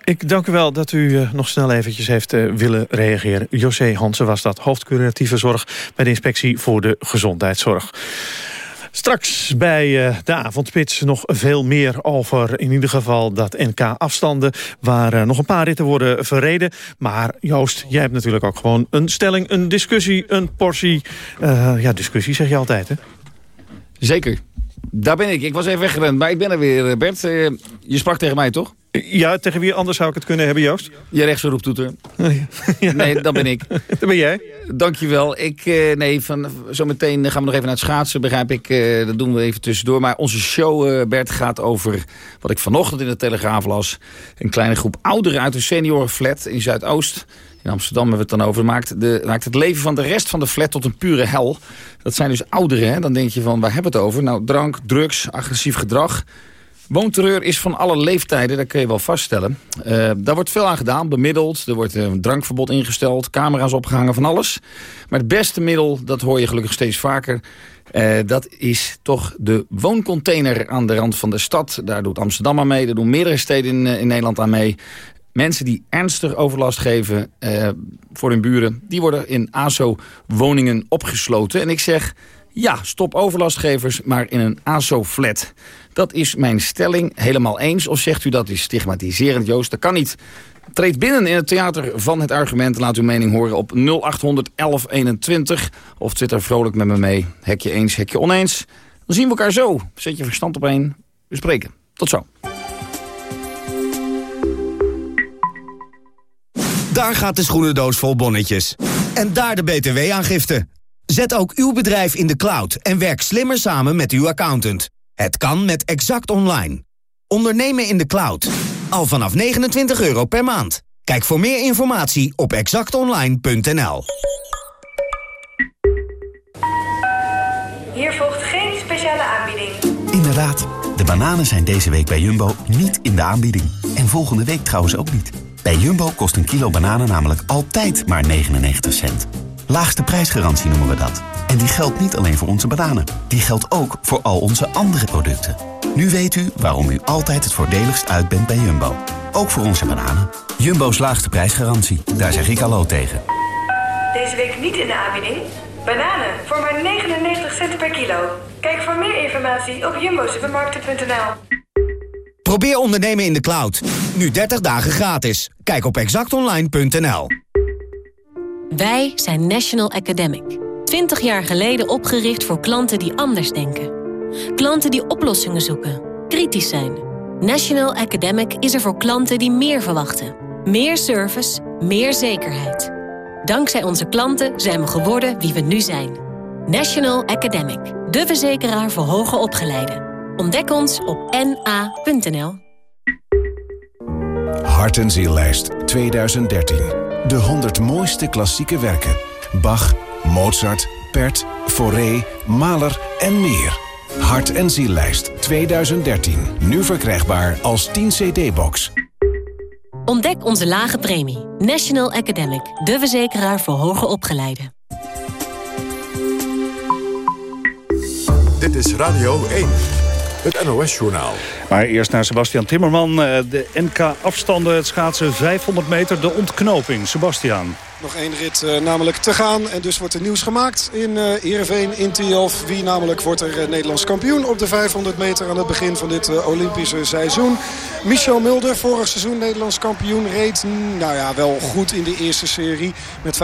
Ik dank u wel dat u uh, nog snel eventjes heeft uh, willen reageren. José Hansen was dat, hoofdcuratieve zorg bij de Inspectie voor de Gezondheidszorg. Straks bij uh, de avondspits nog veel meer over in ieder geval dat NK-afstanden... waar nog een paar ritten worden verreden. Maar Joost, jij hebt natuurlijk ook gewoon een stelling, een discussie, een portie... Uh, ja, discussie zeg je altijd, hè? Zeker. Daar ben ik. Ik was even weggerend, maar ik ben er weer, Bert. Uh, je sprak tegen mij, toch? Ja, tegen wie anders zou ik het kunnen hebben, Joost? Je rechtse roeptoeter. ja. Nee, dat ben ik. dat ben jij. Dankjewel. Ik, uh, nee, van, zometeen gaan we nog even naar het schaatsen, begrijp ik. Uh, dat doen we even tussendoor. Maar onze show, Bert, gaat over wat ik vanochtend in de Telegraaf las. Een kleine groep ouderen uit een seniorenflat in Zuidoost in Amsterdam hebben we het dan over, maakt, de, het leven van de rest van de flat tot een pure hel. Dat zijn dus ouderen, hè? dan denk je van, waar hebben we het over? Nou, drank, drugs, agressief gedrag. Woonterreur is van alle leeftijden, dat kun je wel vaststellen. Uh, daar wordt veel aan gedaan, bemiddeld. Er wordt een drankverbod ingesteld, camera's opgehangen, van alles. Maar het beste middel, dat hoor je gelukkig steeds vaker... Uh, dat is toch de wooncontainer aan de rand van de stad. Daar doet Amsterdam aan mee, daar doen meerdere steden in, in Nederland aan mee. Mensen die ernstig overlast geven uh, voor hun buren... die worden in ASO-woningen opgesloten. En ik zeg, ja, stop overlastgevers, maar in een ASO-flat. Dat is mijn stelling, helemaal eens. Of zegt u dat is stigmatiserend, Joost? Dat kan niet. Treed binnen in het theater van het argument. Laat uw mening horen op 0800 1121. Of twitter vrolijk met me mee. Hekje eens, hekje oneens. Dan zien we elkaar zo. Zet je verstand op één. We spreken. Tot zo. Daar gaat de schoenendoos vol bonnetjes. En daar de btw-aangifte. Zet ook uw bedrijf in de cloud en werk slimmer samen met uw accountant. Het kan met Exact Online. Ondernemen in de cloud. Al vanaf 29 euro per maand. Kijk voor meer informatie op exactonline.nl. Hier volgt geen speciale aanbieding. Inderdaad, de bananen zijn deze week bij Jumbo niet in de aanbieding. En volgende week trouwens ook niet. Bij Jumbo kost een kilo bananen namelijk altijd maar 99 cent. Laagste prijsgarantie noemen we dat. En die geldt niet alleen voor onze bananen. Die geldt ook voor al onze andere producten. Nu weet u waarom u altijd het voordeligst uit bent bij Jumbo. Ook voor onze bananen. Jumbo's laagste prijsgarantie. Daar zeg ik hallo tegen. Deze week niet in de aanbieding. Bananen voor maar 99 cent per kilo. Kijk voor meer informatie op jumbosupermarkten.nl. Probeer ondernemen in de cloud. Nu 30 dagen gratis. Kijk op exactonline.nl. Wij zijn National Academic. 20 jaar geleden opgericht voor klanten die anders denken. Klanten die oplossingen zoeken, kritisch zijn. National Academic is er voor klanten die meer verwachten. Meer service, meer zekerheid. Dankzij onze klanten zijn we geworden wie we nu zijn. National Academic, de verzekeraar voor hoger opgeleiden. Ontdek ons op na.nl. Hart en Ziellijst 2013. De 100 mooiste klassieke werken. Bach, Mozart, Pert, Fauré, Mahler en meer. Hart en Ziellijst 2013. Nu verkrijgbaar als 10 cd-box. Ontdek onze lage premie. National Academic, de verzekeraar voor hoger opgeleiden. Dit is Radio 1. Het NOS-journaal. Maar eerst naar Sebastian Timmerman. Eh, de NK-afstanden, het schaatsen 500 meter, de ontknoping. Sebastian. Nog één rit uh, namelijk te gaan. En dus wordt er nieuws gemaakt in uh, Heerenveen, in Tialf. Wie namelijk wordt er uh, Nederlands kampioen op de 500 meter... aan het begin van dit Olympische seizoen. Michel Mulder, vorig seizoen Nederlands kampioen... reed mm, nou ja, wel goed in de eerste serie met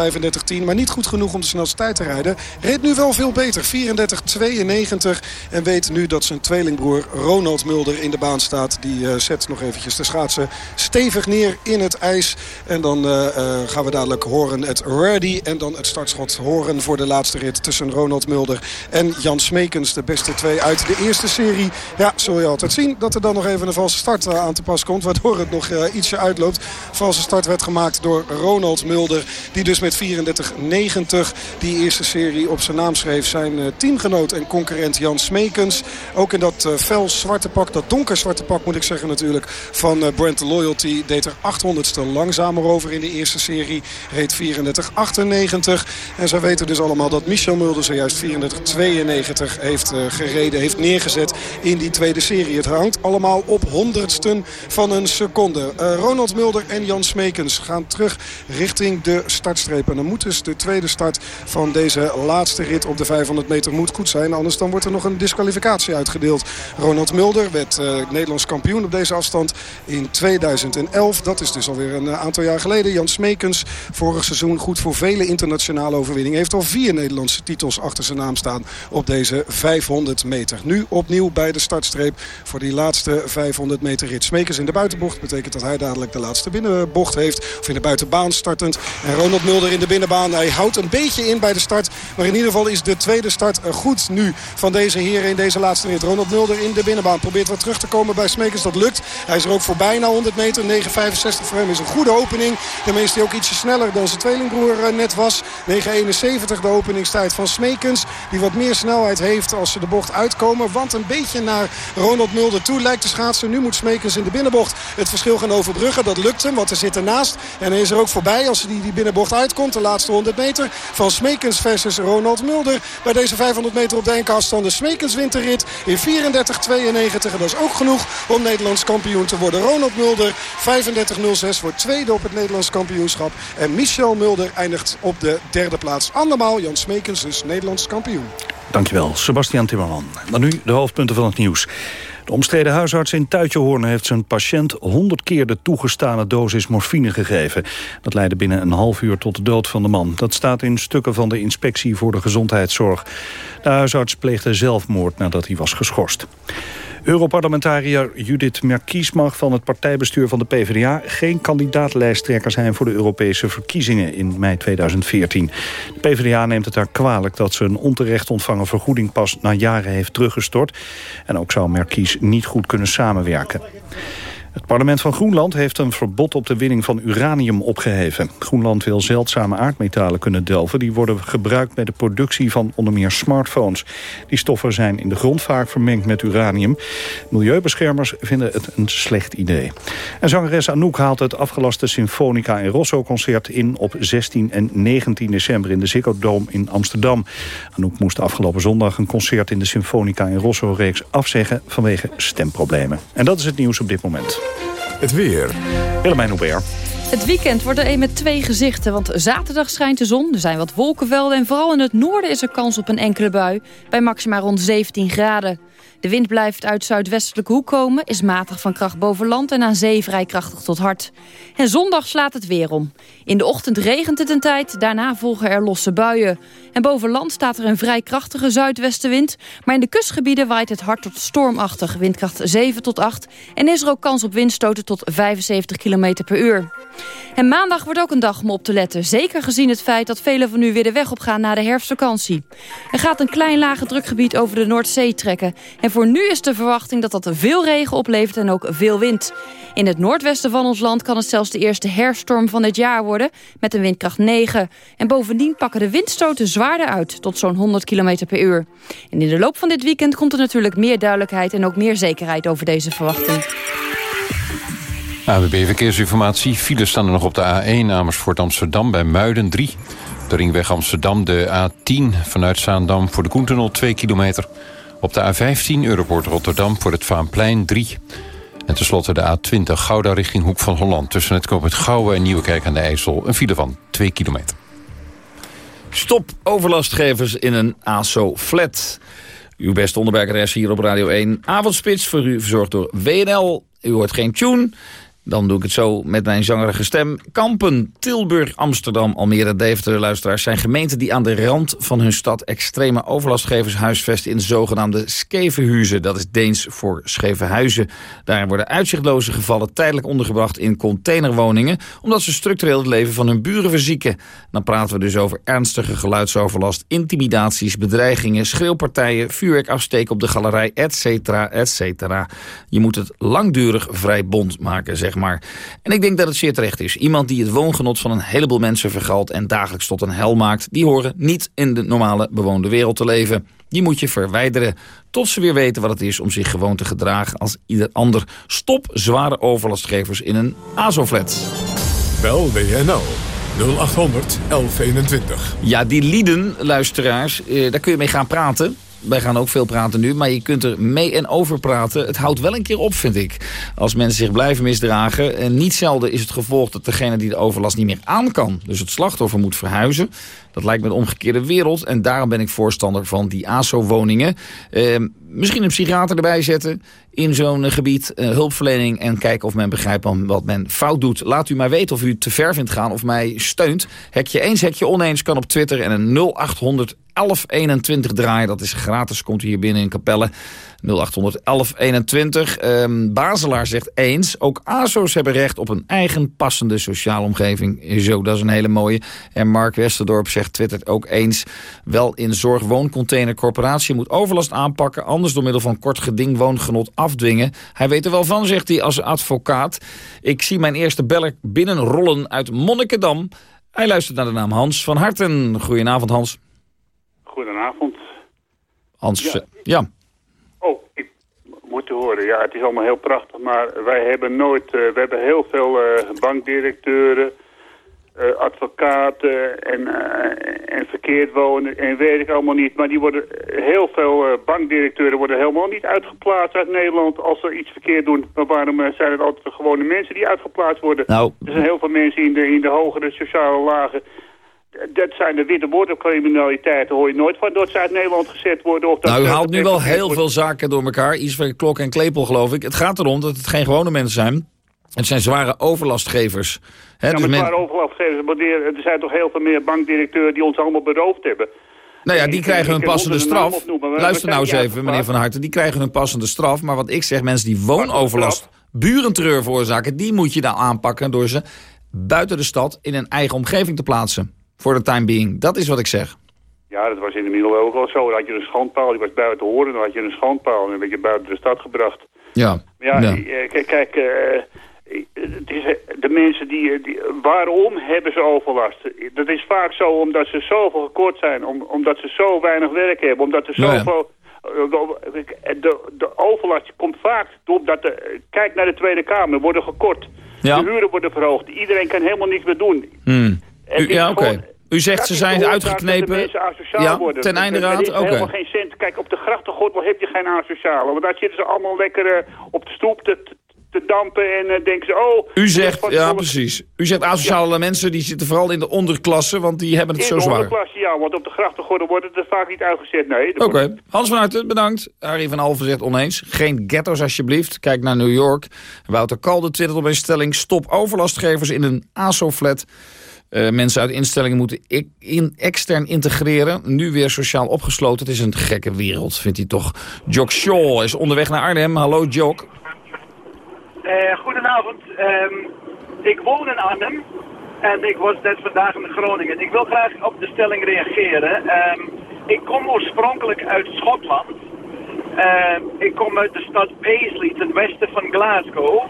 35-10. Maar niet goed genoeg om de snelste tijd te rijden. Reed nu wel veel beter, 34-92. En weet nu dat zijn tweelingbroer Ronald Mulder in de baan staat. Die zet nog eventjes de schaatsen stevig neer in het ijs. En dan gaan we dadelijk horen het ready. En dan het startschot horen voor de laatste rit tussen Ronald Mulder en Jan Smekens. De beste twee uit de eerste serie. Ja, zul je altijd zien dat er dan nog even een valse start eh, aan te pas komt. Waardoor het nog uh, ietsje uitloopt. Valse start werd gemaakt door Ronald Mulder. Die dus met 34-90 die eerste serie op zijn naam schreef. Zijn uh, teamgenoot en concurrent Jan Smekens. Ook in dat fel zwarte pak, dat donker zwarte pak moet ik zeggen natuurlijk. Van Brent Loyalty deed er 800ste langzamer over in de eerste serie. 34-98. En zij weten dus allemaal dat Michel Mulder zojuist 34-92 heeft uh, gereden. Heeft neergezet in die tweede serie. Het hangt allemaal op honderdsten van een seconde. Uh, Ronald Mulder en Jan Smekens gaan terug richting de startstreep. En dan moet dus de tweede start van deze laatste rit op de 500 meter moet goed zijn. Anders dan wordt er nog een disqualificatie uitgedeeld. Ronald Mulder werd uh, Nederlands kampioen op deze afstand in 2011. Dat is dus alweer een aantal jaar geleden. Jan Smekens seizoen goed voor vele internationale overwinningen. Heeft al vier Nederlandse titels achter zijn naam staan op deze 500 meter. Nu opnieuw bij de startstreep voor die laatste 500 meter rit. Smekers in de buitenbocht betekent dat hij dadelijk de laatste binnenbocht heeft. Of in de buitenbaan startend. En Ronald Mulder in de binnenbaan. Hij houdt een beetje in bij de start. Maar in ieder geval is de tweede start goed nu van deze heren in deze laatste rit. Ronald Mulder in de binnenbaan. Probeert wat terug te komen bij Smekers. Dat lukt. Hij is er ook voorbij na 100 meter. 9,65 voor hem is een goede opening. Daarmee is hij ook ietsje sneller dan zijn tweelingbroer eh, net was. 9.71 de openingstijd van Smekens. Die wat meer snelheid heeft als ze de bocht uitkomen. Want een beetje naar Ronald Mulder toe lijkt de schaatsen. Nu moet Smekens in de binnenbocht het verschil gaan overbruggen. Dat lukt hem, want er zit ernaast. En hij is er ook voorbij als hij die, binnenbocht uitkomt. De laatste 100 meter van Smekens versus Ronald Mulder. Bij deze 500 meter op de enkele. Smekens wint de rit in 34.92. En dat is ook genoeg om Nederlands kampioen te worden. Ronald Mulder 35.06 wordt tweede op het Nederlands kampioenschap. En Michel Mulder eindigt op de derde plaats. Andermaal Jan Smekens, dus Nederlands kampioen. Dankjewel, Sebastian Timmerman. Dan nu de hoofdpunten van het nieuws. De omstreden huisarts in Tuitjehoorn heeft zijn patiënt 100 keer de toegestane dosis morfine gegeven. Dat leidde binnen een half uur tot de dood van de man. Dat staat in stukken van de inspectie voor de gezondheidszorg. De huisarts pleegde zelfmoord nadat hij was geschorst. Europarlementariër Judith Merkies mag van het partijbestuur van de PvdA... geen kandidaatlijsttrekker zijn voor de Europese verkiezingen in mei 2014. De PvdA neemt het haar kwalijk dat ze een onterecht ontvangen vergoeding... pas na jaren heeft teruggestort. En ook zou Merkies niet goed kunnen samenwerken. Het parlement van Groenland heeft een verbod op de winning van uranium opgeheven. Groenland wil zeldzame aardmetalen kunnen delven. Die worden gebruikt bij de productie van onder meer smartphones. Die stoffen zijn in de grond vaak vermengd met uranium. Milieubeschermers vinden het een slecht idee. En zangeres Anouk haalt het afgelaste Symfonica in Rosso-concert in... op 16 en 19 december in de Ziggo in Amsterdam. Anouk moest afgelopen zondag een concert in de Symfonica in Rosso-reeks afzeggen... vanwege stemproblemen. En dat is het nieuws op dit moment. Het weer. Willemijn Hubert. Het weekend wordt er een met twee gezichten, want zaterdag schijnt de zon, er zijn wat wolkenvelden... en vooral in het noorden is er kans op een enkele bui, bij maxima rond 17 graden. De wind blijft uit zuidwestelijke hoek komen, is matig van kracht boven land... en aan zee vrij krachtig tot hard. En zondag slaat het weer om. In de ochtend regent het een tijd, daarna volgen er losse buien. En boven land staat er een vrij krachtige zuidwestenwind... maar in de kustgebieden waait het hard tot stormachtig, windkracht 7 tot 8... en is er ook kans op windstoten tot 75 km per uur. En maandag wordt ook een dag om op te letten. Zeker gezien het feit dat velen van u weer de weg op gaan na de herfstvakantie. Er gaat een klein lage drukgebied over de Noordzee trekken. En voor nu is de verwachting dat dat veel regen oplevert en ook veel wind. In het noordwesten van ons land kan het zelfs de eerste herfststorm van het jaar worden... met een windkracht 9. En bovendien pakken de windstoten zwaarder uit, tot zo'n 100 km per uur. En in de loop van dit weekend komt er natuurlijk meer duidelijkheid... en ook meer zekerheid over deze verwachting. AWB Verkeersinformatie. Files staan er nog op de A1 Amersfoort Amsterdam bij Muiden 3. De ringweg Amsterdam, de A10 vanuit Zaandam voor de Koentunnel 2 kilometer. Op de A15 Europort Rotterdam voor het Vaanplein 3. En tenslotte de A20 Gouda richting Hoek van Holland... tussen het knooppunt Gouwen en Nieuwekerk aan de IJssel... een file van 2 kilometer. Stop overlastgevers in een ASO-flat. Uw beste onderwerkeres hier op Radio 1. Avondspits voor u verzorgd door WNL. U hoort geen tune... Dan doe ik het zo met mijn zangerige stem. Kampen, Tilburg, Amsterdam, Almere, Deventer, luisteraars... zijn gemeenten die aan de rand van hun stad... extreme overlastgevers huisvesten in de zogenaamde skevenhuizen. Dat is Deens voor scheve huizen. Daarin worden uitzichtloze gevallen tijdelijk ondergebracht in containerwoningen... omdat ze structureel het leven van hun buren verzieken. Dan praten we dus over ernstige geluidsoverlast... intimidaties, bedreigingen, schreeuwpartijen... vuurwerk afsteken op de galerij, et cetera, et cetera. Je moet het langdurig vrij bond maken, zeg maar. En ik denk dat het zeer terecht is. Iemand die het woongenot van een heleboel mensen vergalt... en dagelijks tot een hel maakt... die horen niet in de normale bewoonde wereld te leven. Die moet je verwijderen tot ze weer weten wat het is... om zich gewoon te gedragen als ieder ander. Stop zware overlastgevers in een ASO-flat. Bel WNL 0800 1121. Ja, die lieden, luisteraars, eh, daar kun je mee gaan praten wij gaan ook veel praten nu, maar je kunt er mee en over praten. Het houdt wel een keer op, vind ik. Als mensen zich blijven misdragen. En niet zelden is het gevolg dat degene die de overlast niet meer aan kan. Dus het slachtoffer moet verhuizen. Dat lijkt me een omgekeerde wereld. En daarom ben ik voorstander van die ASO-woningen. Eh, misschien een psychiater erbij zetten in zo'n gebied. Eh, hulpverlening en kijken of men begrijpt wat men fout doet. Laat u mij weten of u te ver vindt gaan of mij steunt. Hekje eens, hekje oneens kan op Twitter. En een 0800 1121 draaien. Dat is gratis, komt u hier binnen in Capelle. 0800 1121. Um, Bazelaar zegt eens, ook ASO's hebben recht op een eigen passende sociale omgeving. Zo, dat is een hele mooie. En Mark Westerdorp zegt, twittert ook eens... wel in zorg wooncontainer corporatie moet overlast aanpakken... anders door middel van kort geding woongenot afdwingen. Hij weet er wel van, zegt hij als advocaat. Ik zie mijn eerste beller binnenrollen uit Monnikendam. Hij luistert naar de naam Hans van Harten. Goedenavond, Hans. Goedenavond. Hans, ja. ja. Oh, ik moet u horen. Ja, het is allemaal heel prachtig, maar wij hebben nooit... Uh, we hebben heel veel uh, bankdirecteuren, uh, advocaten en, en verkeerd wonen en weet ik allemaal niet. Maar die worden, heel veel bankdirecteuren worden helemaal niet uitgeplaatst uit Nederland als ze iets verkeerd doen. Maar waarom zijn het altijd de gewone mensen die uitgeplaatst worden? Nou. Er zijn heel veel mensen in de, in de hogere sociale lagen dat zijn de witte bordencriminaliteiten. hoor je nooit van dat ze uit Nederland gezet worden. Of dat nou, u haalt nu wel heel veel zaken door elkaar. Iets van klok en klepel, geloof ik. Het gaat erom dat het geen gewone mensen zijn. Het zijn zware overlastgevers. He, ja, dus maar zware overlastgevers. Maar er zijn toch heel veel meer bankdirecteuren die ons allemaal beroofd hebben. Nou ja, die krijgen hun passende straf. Luister nou eens even, meneer Van Harten. Die krijgen hun passende straf. Maar wat ik zeg, mensen die woonoverlast, burenterreur veroorzaken... die moet je dan aanpakken door ze buiten de stad in een eigen omgeving te plaatsen voor de time being. Dat is wat ik zeg. Ja, dat was in de middeleeuwen ook al zo. Dan had je een schandpaal, die was buiten horen. Dan had je een schandpaal en een beetje buiten de stad gebracht. Ja. ja, eh, kijk, uh, het is, de mensen die, die, Waarom hebben ze overlast? Dat is vaak zo omdat ze zoveel gekort zijn. Om, omdat ze zo weinig werk hebben. Omdat er zoveel... De, de overlast komt vaak doordat... De, kijk naar de Tweede Kamer, worden gekort. Ja. De huren worden verhoogd. Iedereen kan helemaal niks meer doen. Hmm. U, ja, oké. U zegt ze zijn uitgeknepen. Ja, worden. ten einde raad. Oké. helemaal geen cent. Kijk, op de grachtengordel heb je geen asociale. Want daar zitten ze allemaal lekker uh, op de stoep te, te dampen en uh, denken ze, oh... U zegt, ja precies. U zegt asociale mensen, die zitten vooral in de onderklasse, want die hebben het in zo zwaar. In de onderklasse, ja, want op de grachtengordel wordt het er vaak niet uitgezet, nee. Oké, Hans van Uiten, bedankt. Harry van Alphen zegt oneens. Geen ghetto's alsjeblieft. Kijk naar New York. Wouter Kalde twittert op een stelling. Stop overlastgevers in een ASO-flat. Uh, mensen uit instellingen moeten in extern integreren. Nu weer sociaal opgesloten. Het is een gekke wereld, vindt hij toch. Jock Shaw is onderweg naar Arnhem. Hallo, Jock. Uh, goedenavond. Um, ik woon in Arnhem. En ik was net vandaag in Groningen. Ik wil graag op de stelling reageren. Um, ik kom oorspronkelijk uit Schotland. Uh, ik kom uit de stad Paisley, ten westen van Glasgow.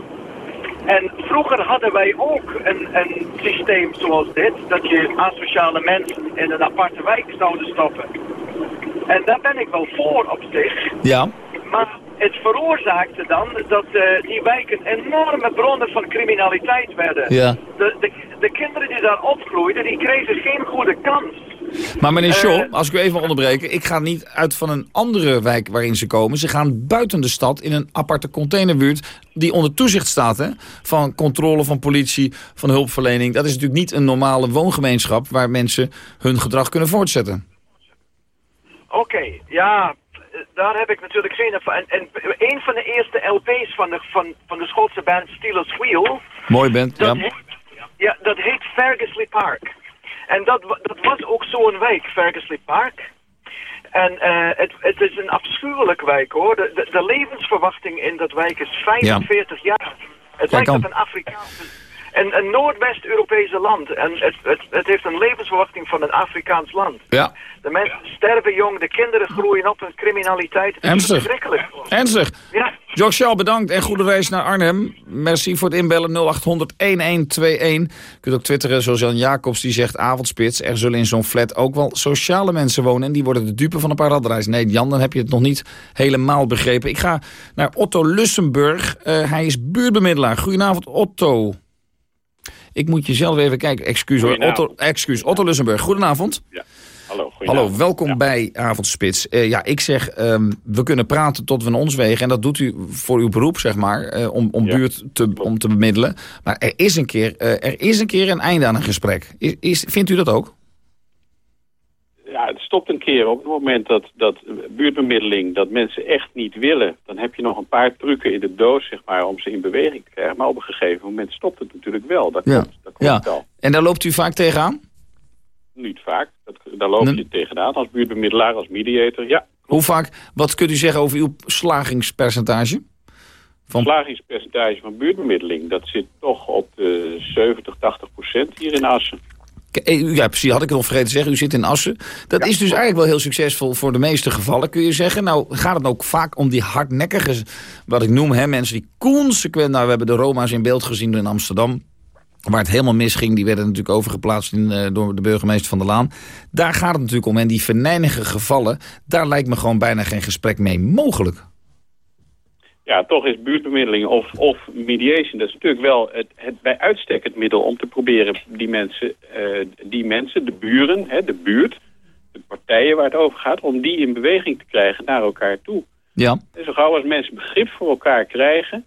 En vroeger hadden wij ook een, een systeem zoals dit, dat je asociale mensen in een aparte wijk zouden stoppen. En daar ben ik wel voor op zich. Ja. Maar het veroorzaakte dan dat uh, die wijken enorme bronnen van criminaliteit werden. Ja. De, de, de kinderen die daar opgroeiden, die kregen geen goede kans. Maar meneer Shaw, uh, als ik u even onderbreken... ik ga niet uit van een andere wijk waarin ze komen. Ze gaan buiten de stad in een aparte containerbuurt... die onder toezicht staat hè, van controle van politie, van hulpverlening. Dat is natuurlijk niet een normale woongemeenschap... waar mensen hun gedrag kunnen voortzetten. Oké, okay, ja, daar heb ik natuurlijk geen... En, en een van de eerste LP's van de, van, van de Schotse band Steelers Wheel... Mooi band, ja. Heet, ja, dat heet Fergusley Park. En dat, dat was ook zo'n wijk, Fergusley Park. En uh, het, het is een afschuwelijk wijk hoor. De, de, de levensverwachting in dat wijk is 45 ja. jaar. Het lijkt op een Afrikaanse... Een, een Noordwest-Europese land. En het, het, het heeft een levensverwachting van een Afrikaans land. Ja. De mensen sterven jong, de kinderen groeien op in criminaliteit. Het Ernstig. is verschrikkelijk. Ernstig. Ja. Joshua, bedankt en goede reis naar Arnhem. Merci voor het inbellen 0800-1121. Je kunt ook twitteren zoals Jan Jacobs die zegt... avondspits, er zullen in zo'n flat ook wel sociale mensen wonen... en die worden de dupe van een paar radreis. Nee, Jan, dan heb je het nog niet helemaal begrepen. Ik ga naar Otto Lussenburg. Uh, hij is buurtbemiddelaar. Goedenavond, Otto. Ik moet je zelf even kijken. Excuus hoor. Otto, excuus. Otto Lussenburg. Goedenavond. Ja. Hallo, Hallo, welkom ja. bij Avondspits. Uh, ja, ik zeg, um, we kunnen praten tot we ons wegen. En dat doet u voor uw beroep, zeg maar, uh, om, om ja. buurt te, om te bemiddelen. Maar er is een keer, uh, er is een, keer een einde aan een gesprek. Is, is, vindt u dat ook? Ja, het stopt een keer. Op het moment dat, dat buurtbemiddeling, dat mensen echt niet willen... dan heb je nog een paar trucken in de doos, zeg maar, om ze in beweging te krijgen. Maar op een gegeven moment stopt het natuurlijk wel. Dat ja. klopt, dat klopt ja. al. En daar loopt u vaak tegenaan? Niet vaak. Dat, daar loop je tegenaan als buurtbemiddelaar, als mediator, ja. Hoe vaak, wat kunt u zeggen over uw slagingspercentage? Van... slagingspercentage van buurtbemiddeling, dat zit toch op de 70, 80 procent hier in Assen. Ja, precies, had ik het nog vergeten te zeggen. U zit in Assen. Dat ja, is dus eigenlijk wel heel succesvol voor de meeste gevallen, kun je zeggen. Nou gaat het ook vaak om die hardnekkige, wat ik noem, hè, mensen die consequent... Nou, we hebben de Roma's in beeld gezien in Amsterdam. Waar het helemaal misging, die werden natuurlijk overgeplaatst in, uh, door de burgemeester van der Laan. Daar gaat het natuurlijk om. En die venijnige gevallen, daar lijkt me gewoon bijna geen gesprek mee mogelijk. Ja, toch is buurtbemiddeling of, of mediation, dat is natuurlijk wel het, het bij uitstek het middel om te proberen die mensen, uh, die mensen de buren, hè, de buurt, de partijen waar het over gaat, om die in beweging te krijgen naar elkaar toe. Ja. En zo gauw als mensen begrip voor elkaar krijgen,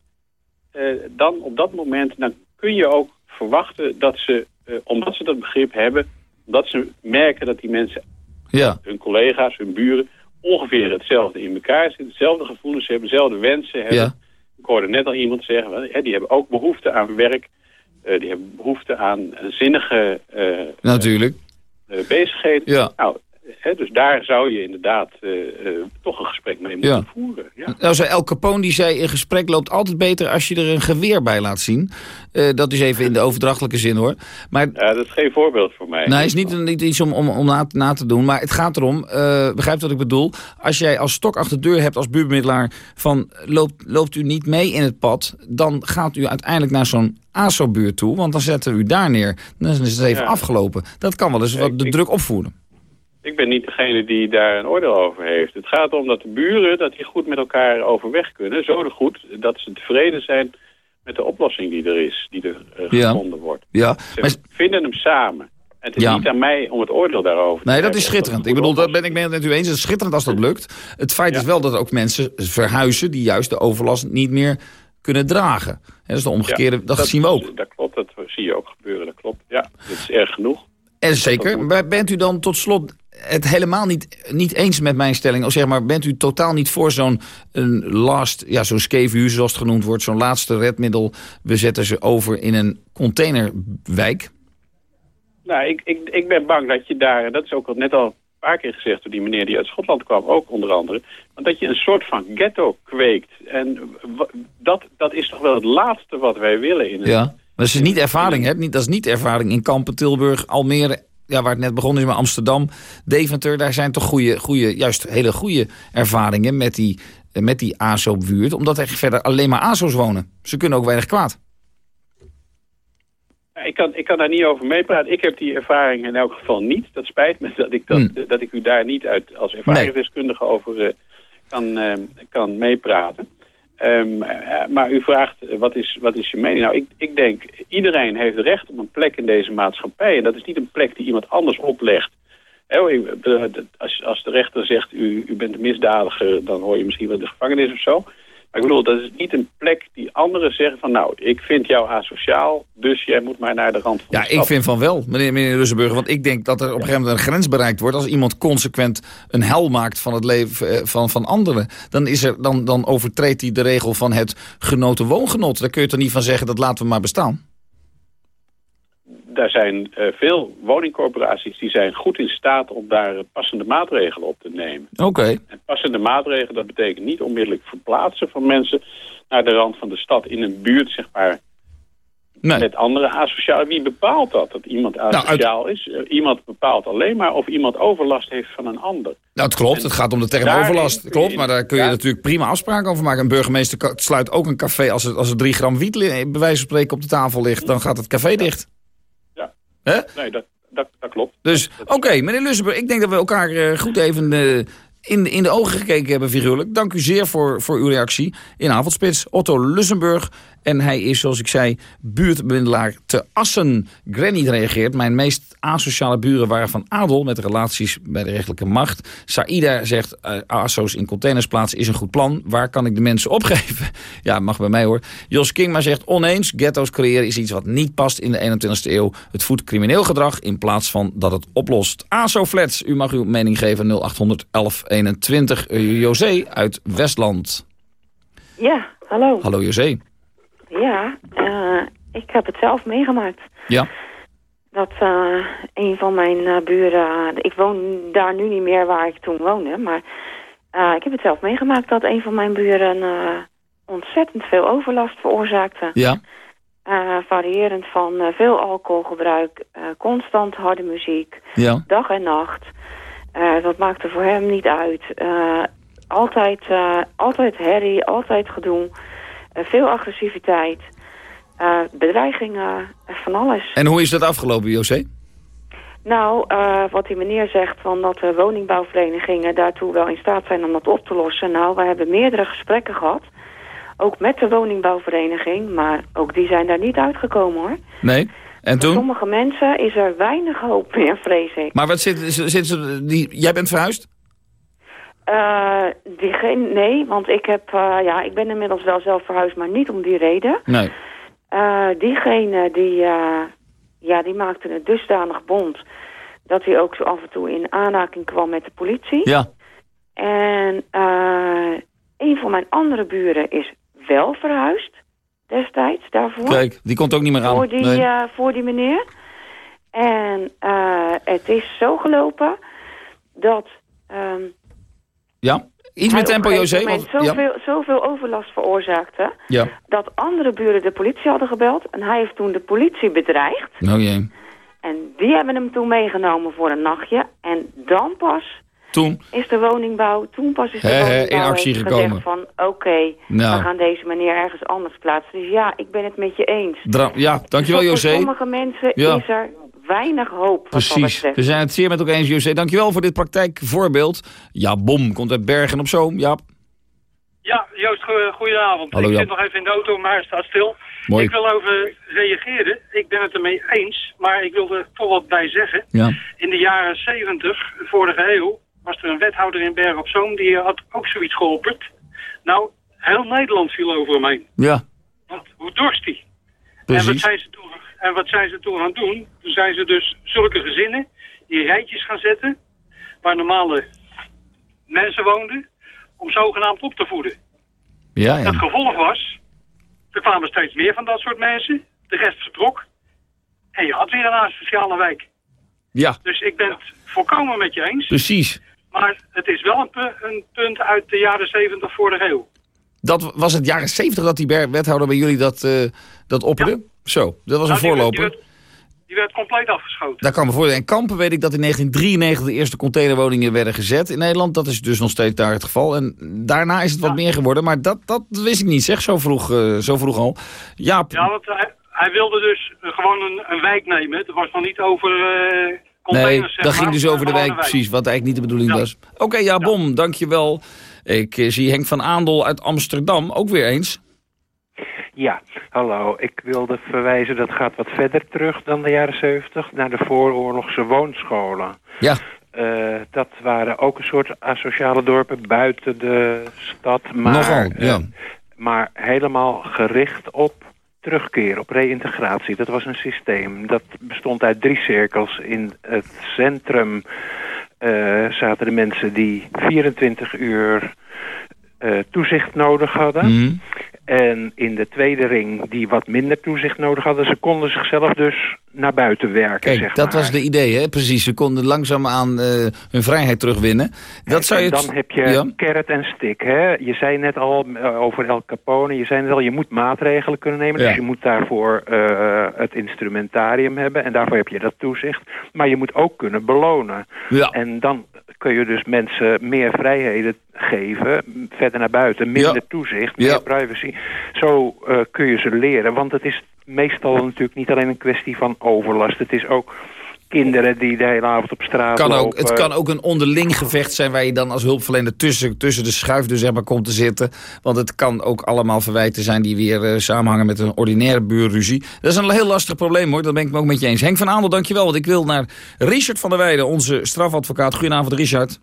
uh, dan op dat moment dan kun je ook verwachten dat ze, uh, omdat ze dat begrip hebben, omdat ze merken dat die mensen, ja. hun collega's, hun buren, ongeveer hetzelfde in elkaar zitten, hetzelfde gevoelens hebben, dezelfde wensen hebben. Ja. Ik hoorde net al iemand zeggen, hè, die hebben ook behoefte aan werk, uh, die hebben behoefte aan zinnige uh, Natuurlijk. bezigheden. Ja. Nou, He, dus daar zou je inderdaad uh, uh, toch een gesprek mee moeten ja. voeren. Ja. Nou, El Capone die zei, een gesprek loopt altijd beter als je er een geweer bij laat zien. Uh, dat is even in de overdrachtelijke zin hoor. Maar, ja, dat is geen voorbeeld voor mij. Nou, is niet, niet iets om, om, om na, na, te doen. Maar het gaat erom, begrijp wat ik bedoel. Als jij als stok achter de deur hebt als buurtbemiddelaar van loopt, loopt u niet mee in het pad. Dan gaat u uiteindelijk naar zo'n ASO-buurt toe. Want dan zetten we u daar neer. Dan is het even ja. afgelopen. Dat kan wel eens wat de ik, druk opvoeren. Ik ben niet degene die daar een oordeel over heeft. Het gaat om dat de buren dat die goed met elkaar overweg kunnen. Zo goed dat ze tevreden zijn met de oplossing die er is. Die er uh, ja. gevonden wordt. Ja. Ze maar... vinden hem samen. En het is ja. niet aan mij om het oordeel daarover te Nee, dat is schitterend. Ik bedoel, dat ben ik met u eens. Het is schitterend als dat lukt. Het feit ja. is wel dat ook mensen verhuizen... die juist de overlast niet meer kunnen dragen. dat is de omgekeerde, dat, zien we ook. Dat klopt, dat zie je ook gebeuren, dat klopt. Ja, dat is erg genoeg. En zeker. Maar bent u dan tot slot het helemaal niet, niet eens met mijn stelling? Of zeg maar, bent u totaal niet voor zo'n last, ja, zo'n skeevuur zoals het genoemd wordt, zo'n laatste redmiddel, we zetten ze over in een containerwijk? Nou, ik, ik, ik ben bang dat je daar, dat is ook al net al een paar keer gezegd door die meneer die uit Schotland kwam, ook onder andere, want dat je een soort van ghetto kweekt. En dat, dat is toch wel het laatste wat wij willen in het... Ja, maar dat is niet ervaring, hè? Dat is niet ervaring in Kampen, Tilburg, Almere ja, waar het net begonnen is, maar Amsterdam, Deventer... daar zijn toch goede, goede, juist hele goede ervaringen met die, met die ASO-buurt. Omdat er verder alleen maar ASO's wonen. Ze kunnen ook weinig kwaad. Ik kan, ik kan daar niet over meepraten. Ik heb die ervaring in elk geval niet. Dat spijt me dat ik, dat, hmm. dat ik u daar niet uit, als ervaringsdeskundige over uh, kan, uh, kan meepraten. Um, maar u vraagt, eh, wat is, wat is je mening? Nou, ik, ik denk, iedereen heeft recht op een plek in deze maatschappij. En dat is niet een plek die iemand anders oplegt. als, als de rechter zegt, u, u bent een misdadiger, dan hoor je misschien wel de gevangenis of zo. Maar ik bedoel, dat is niet een plek die anderen zeggen van... nou, ik vind jou asociaal, dus jij moet maar naar de rand van Ja, ik vind van wel, meneer, meneer Russenburger. Want ik denk dat er op een gegeven moment een grens bereikt wordt... als iemand consequent een hel maakt van het leven eh, van, van anderen. Dan, is er, dan, dan overtreedt hij de regel van het genoten woongenot. Daar kun je toch niet van zeggen, dat laten we maar bestaan? Daar zijn uh, veel woningcorporaties die zijn goed in staat om daar passende maatregelen op te nemen. Oké. En passende maatregelen, dat betekent niet onmiddellijk verplaatsen van mensen naar de rand van de stad in een buurt, zeg maar, nee. met andere asociale. Wie bepaalt dat, dat iemand nou, asociaal is? Uh, iemand bepaalt alleen maar of iemand overlast heeft van een ander. Nou, het klopt. het gaat om de term overlast. Klopt, maar daar kun je natuurlijk prima afspraken over maken. Een burgemeester sluit ook een café als er, als er drie gram wiet bij wijze van spreken op de tafel ligt. Dan gaat het café dicht. Nee, dat, dat, dat klopt. Dus, oké, meneer Lussenburg, ik denk dat we elkaar uh, goed even uh, in, in de ogen gekeken hebben figuurlijk. Dank u zeer voor, voor uw reactie in Avondspits. Otto Lussenburg, en hij is, zoals ik zei, buurtbemiddelaar te Assen. Granny reageert. Mijn meest asociale buren waren van adel met relaties bij de rechtelijke macht. Saida zegt, uh, ASO's in containers plaatsen is een goed plan. Waar kan ik de mensen opgeven? ja, mag bij mij hoor. Jos Kingma zegt, oneens, ghetto's creëren is iets wat niet past in de 21ste eeuw. Het voedt crimineel gedrag in plaats van dat het oplost. ASO Flats, u mag uw mening geven 0800 1121. Uh, José uit Westland. Ja, hallo. Hallo José. Ja, uh, ik heb het zelf meegemaakt. Ja. Dat uh, een van mijn uh, buren... ik woon daar nu niet meer waar ik toen woonde, maar... ik heb het zelf meegemaakt dat een van mijn buren ontzettend veel overlast veroorzaakte. Ja. variërend van veel alcoholgebruik, constant harde muziek, ja. dag en nacht. dat maakte voor hem niet uit. altijd, altijd herrie, altijd gedoe. Eh, veel agressiviteit, uh, bedreigingen, van alles. En hoe is dat afgelopen, José? Nou, uh, wat die meneer zegt van dat de woningbouwverenigingen daartoe wel in staat zijn om dat op te lossen. Nou, we hebben meerdere gesprekken gehad. Ook met de woningbouwvereniging, maar ook die zijn daar niet uitgekomen hoor. Nee, en toen? Voor sommige mensen is er weinig hoop meer, vrees ik. Maar wat zit, zit, zit die, jij bent verhuisd? Uh, diegene, nee, want ik, heb, uh, ja, ik ben inmiddels wel zelf verhuisd, maar niet om die reden. Nee. Uh, diegene die, ja, die maakte een dusdanig bond dat hij ook zo af en toe in aanraking kwam met de politie. Ja. En een van mijn andere buren is wel verhuisd destijds daarvoor. Kijk, die komt ook niet meer aan. Voor die, nee. voor die meneer. En het is zo gelopen dat... Um, ja, iets met tempo, José. Want, zoveel, ja. zoveel overlast veroorzaakte... Ja. dat andere buren de politie hadden gebeld. En hij heeft toen de politie bedreigd. Oh jee. En die hebben hem toen meegenomen voor een nachtje. En dan pas toen? is de woningbouw... Toen pas is de he, woningbouw in actie gekomen. van... oké, okay, nou. we gaan deze meneer ergens anders plaatsen. Dus ja, ik ben het met je eens. Dra ja, dankjewel dus José. Voor sommige mensen ja. is er weinig hoop. Precies, we zijn het zeer met elkaar eens, José. Dankjewel voor dit praktijkvoorbeeld. Ja, Bom komt uit Bergen op Zoom. Ja. Ja, Joost, goedenavond. Hallo, ik zit nog even in de auto, maar hij staat stil. Mooi. Ik wil over reageren. Ik ben het ermee eens, maar ik wil er toch wat bij zeggen. Ja. In de jaren 70, vorige eeuw, was er een wethouder in Bergen op Zoom... die had ook zoiets geopperd. Nou, heel Nederland viel over hem heen. Ja. Want hoe dorst die? En wat, zijn ze toen, en wat zijn ze toen aan het doen? Toen zijn ze dus zulke gezinnen die rijtjes gaan zetten... waar normale mensen woonden... om zogenaamd op te voeden. Ja, Het gevolg was... er kwamen steeds meer van dat soort mensen. De rest vertrok. En je had weer een asociale wijk. Ja, Dus ik ben het volkomen met je eens. precies. Maar het is wel een, een punt uit de jaren 70 vorige eeuw. Dat was het jaren 70 dat die wethouder bij jullie dat, eh, dat opperde? Zo, dat was een Nou, die werd- voorloper. Die werd, die werd compleet afgeschoten. Daar kan me voorstellen. En Kampen weet ik dat in 1993 de eerste containerwoningen werden gezet in Nederland. Dat is dus nog steeds daar het geval. En daarna is het wat meer geworden. Maar dat, dat wist ik niet, zeg, zo vroeg, eh, zo vroeg al. Jaap, Ja, want hij, hij wilde dus gewoon een, een wijk nemen. Het was nog niet over eh nee, dat ging dus over de wijk, precies. Wat eigenlijk niet de bedoeling was. Oké, ja, Bom, dankjewel. Ik eh, zie Henk van Aandel uit Amsterdam ook weer eens. Ja, hallo. Ik wilde verwijzen, dat gaat wat verder terug dan de jaren 70, naar de vooroorlogse woonscholen. Ja. Eh, dat waren ook een soort asociale dorpen buiten de stad, maar, Nogal, eh, ja. maar helemaal gericht op terugkeer, op reïntegratie. Dat was een systeem. Dat bestond uit drie cirkels. In het centrum eh, zaten de mensen die 24 uur toezicht nodig hadden. Mhm. En in de tweede ring die wat minder toezicht nodig hadden. Ze konden zichzelf dus naar buiten werken, Kijk, zeg dat maar. was de idee, hè? Precies. Ze konden langzaamaan eh hun vrijheid terugwinnen. Dat zou je het- dan heb je Ja. carrot en stick. Hè? Je zei net al eh, over El Capone. Je zei net al, je moet maatregelen kunnen nemen. Ja. Dus je moet daarvoor eh, het instrumentarium hebben. En daarvoor heb je dat toezicht. Maar je moet ook kunnen belonen. Ja. En dan kun je dus mensen meer vrijheden geven. Verder naar buiten. Minder Ja. toezicht. Meer Ja. privacy. Zo eh, kun je ze leren. Want het is meestal natuurlijk niet alleen een kwestie van overlast. Het is ook kinderen die de hele avond op straat Kan ook, het kan ook een onderling gevecht zijn waar je dan als hulpverlener tussen, tussen de schuifdeur zeg maar, komt te zitten. Want het kan ook allemaal verwijten zijn die weer eh, samenhangen met een ordinaire buurruzie. Dat is een heel lastig probleem hoor, dat ben ik me ook met je eens. Henk van Aandel, dankjewel, want ik wil naar Richard van der Weijden, onze strafadvocaat. Goedenavond Richard.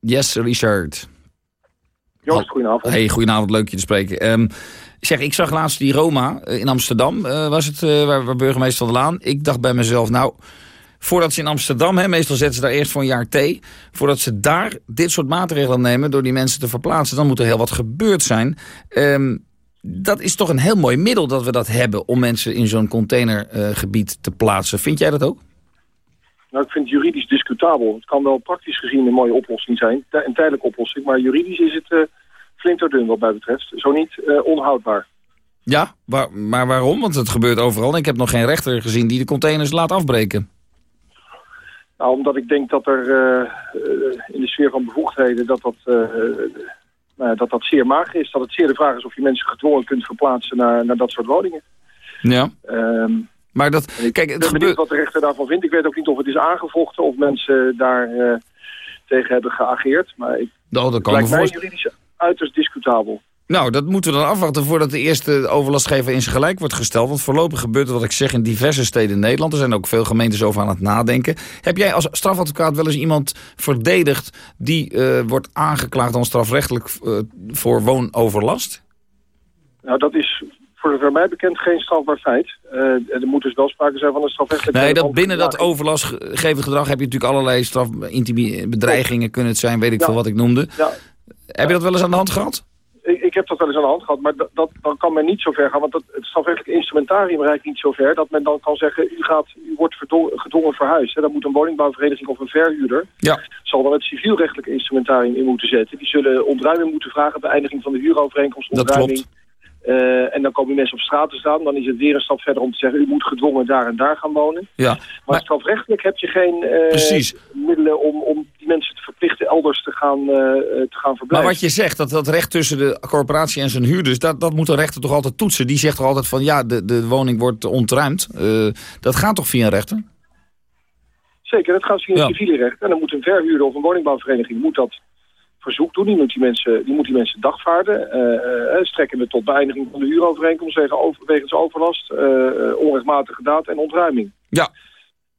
Yes, Richard. Joost, goedenavond. Hey, goedenavond, leuk je te spreken. Ehm, ik zeg, ik zag laatst die Roma eh, in Amsterdam, eh, was het, eh, waar, burgemeester Van der Laan. Ik dacht bij mezelf, nou, voordat ze in Amsterdam, hè, meestal zetten ze daar eerst voor een jaar thee, voordat ze daar dit soort maatregelen nemen door die mensen te verplaatsen, dan moet er heel wat gebeurd zijn. Ehm, dat is toch een heel mooi middel dat we dat hebben om mensen in zo'n containergebied te plaatsen. Vind jij dat ook? Nou, ik vind het juridisch discutabel. Het kan wel praktisch gezien een mooie oplossing zijn, een tijdelijke oplossing, maar juridisch is het flinterdun wat mij betreft. Zo niet uh, onhoudbaar. Ja, waar, maar waarom? Want het gebeurt overal. En ik heb nog geen rechter gezien die de containers laat afbreken. Nou, omdat ik denk dat er uh, in de sfeer van bevoegdheden dat dat, uh, nou, dat dat zeer mager is. Dat het zeer de vraag is of je mensen gedwongen kunt verplaatsen naar, naar dat soort woningen. Ja. Um, maar dat, ik kijk, het ben benieuwd wat de rechter daarvan vindt. Ik weet ook niet of het is aangevochten of mensen daar tegen hebben geageerd. Maar ik, oh, dat kan lijkt mij voorst... juridisch uiterst discutabel. Nou, dat moeten we dan afwachten voordat de eerste overlastgever in zijn gelijk wordt gesteld. Want voorlopig gebeurt er wat ik zeg in diverse steden in Nederland. Er zijn ook veel gemeentes over aan het nadenken. Heb jij als strafadvocaat wel eens iemand verdedigd die uh, wordt aangeklaagd dan strafrechtelijk uh, voor woonoverlast? Nou, dat is voor zover mij bekend geen strafbaar feit. Uh, er moet dus wel sprake zijn van een strafrechtelijk... Nee, dat binnen dat overlastgevend gedrag heb je natuurlijk allerlei straf, bedreigingen kunnen het zijn, weet ik ja. veel wat ik noemde. Ja. Heb je dat wel eens aan de hand gehad? Ik, ik, heb dat wel eens aan de hand gehad, maar dat, dat, dan kan men niet zo ver gaan. Want dat, het strafrechtelijk instrumentarium reikt niet zo ver... dat men dan kan zeggen, u, gaat, u wordt gedwongen verhuisd. Hè. Dan moet een woningbouwvereniging of een verhuurder... Ja. zal dan het civielrechtelijk instrumentarium in moeten zetten. Die zullen ontruiming moeten vragen, beëindiging van de huurovereenkomst, ontruiming... Uh, en dan komen mensen op straat te staan. Dan is het weer een stap verder om te zeggen... u moet gedwongen daar en daar gaan wonen. Ja, maar, maar strafrechtelijk heb je geen uh, middelen om, om die mensen te verplichten... elders te gaan, uh, te gaan verblijven. Maar wat je zegt, dat, dat recht tussen de corporatie en zijn huurders... dat, dat moet de rechter toch altijd toetsen? Die zegt toch altijd van ja, de, de woning wordt ontruimd. dat gaat toch via een rechter? Zeker, dat gaat via een ja. civiele recht. En dan moet een verhuurder of een woningbouwvereniging... moet dat verzoek doen. Die moet die mensen, die moet die mensen dagvaarden. Uh, uh, strekken we tot beëindiging van de huurovereenkomst wegens, over, wegens overlast, uh, onrechtmatige daad en ontruiming. Ja.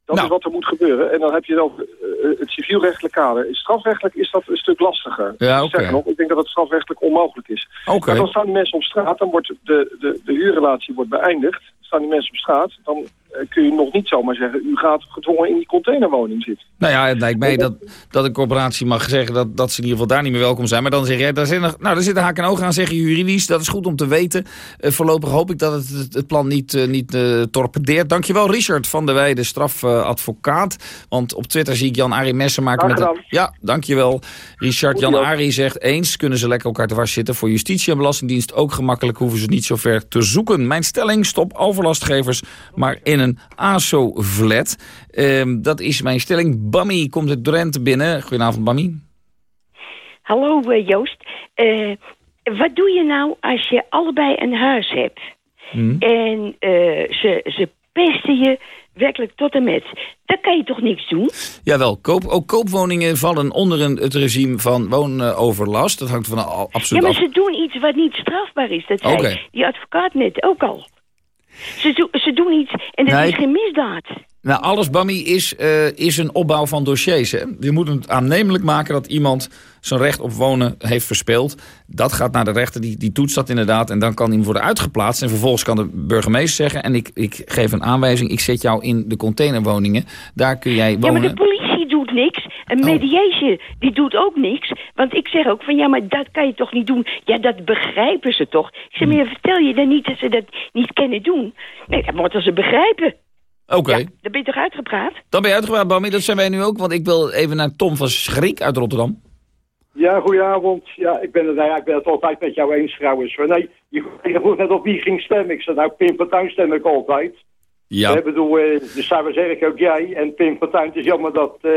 Dat Nou. is wat er moet gebeuren. En dan heb je dan eh, het civielrechtelijk kader. Strafrechtelijk is dat een stuk lastiger. Ja. Sterker nog, ik denk dat het strafrechtelijk onmogelijk is. Oké. Dan staan die mensen op straat, dan wordt de, de, de huurrelatie wordt beëindigd. Staan die mensen op straat, dan eh, kun je nog niet zomaar zeggen... u gaat gedwongen in die containerwoning zitten. Nou ja, het lijkt mij dat, dat een corporatie mag zeggen dat, dat ze in ieder geval daar niet meer welkom zijn. Maar dan zeg je, daar zit, nog, nou, daar zitten haak en ogen aan, zeg je juridisch. Dat is goed om te weten. Eh, voorlopig hoop ik dat het het, het plan niet, eh, niet eh, torpedeert. Dankjewel Richard van der Weijden, strafadvocaat. Want op Twitter zie ik Jan-Arie Messen maken met... Een- Ja, dankjewel Richard. Jan. Jan-Arie zegt, eens kunnen ze lekker elkaar te was zitten. Voor justitie en belastingdienst ook gemakkelijk hoeven ze niet zo ver te zoeken. Mijn stelling, stop overlastgevers maar in een ASO-flat. Ehm, dat is mijn stelling. Bammy komt uit Drenthe binnen. Goedenavond, Bammy. Hallo eh, Joost. Eh, wat doe je nou als je allebei een huis hebt? Hm? En eh, ze, ze pesten je werkelijk tot en met. Dan kan je toch niks doen? Jawel, koop, ook koopwoningen vallen onder een, het regime van woonoverlast. Dat hangt van al- Ja, absoluut maar af. ze doen iets wat niet strafbaar is. Dat zei die advocaat net ook al. Ze, do- ze doen iets en dat Nee. is geen misdaad. Nou, alles, Bammy, is, eh, is een opbouw van dossiers. Hè. Je moet het aannemelijk maken dat iemand zijn recht op wonen heeft verspeeld. Dat gaat naar de rechter, die, die toetst dat inderdaad. En dan kan iemand worden uitgeplaatst. En vervolgens kan de burgemeester zeggen... en ik, ik geef een aanwijzing, ik zet jou in de containerwoningen. Daar kun jij Ja, maar wonen. de politie doet niks. Oh. Een mediation, die doet ook niks. Want ik zeg ook van, ja, maar dat kan je toch niet doen? Ja, dat begrijpen ze toch? Ik zeg, maar ja, vertel je dan niet dat ze dat niet kunnen doen? Nee, dat moeten ze begrijpen. Oké, Dan ben je toch uitgepraat? dan ben je uitgepraat, Bammy. Dat zijn wij nu ook, want ik wil even naar Tom van Schrik uit Rotterdam. Ja, goedenavond. Ja, ik ben het, nou ja, ik ben het altijd met jou eens trouwens. Maar Nee, je, je vroeg net op wie ging stemmen. Ik zei, nou, Pim Fortuyn stem ik altijd. Ja. Ik bedoel, eh, dus daar zeg ik ook jij. En Pim Fortuyn, het is jammer dat, eh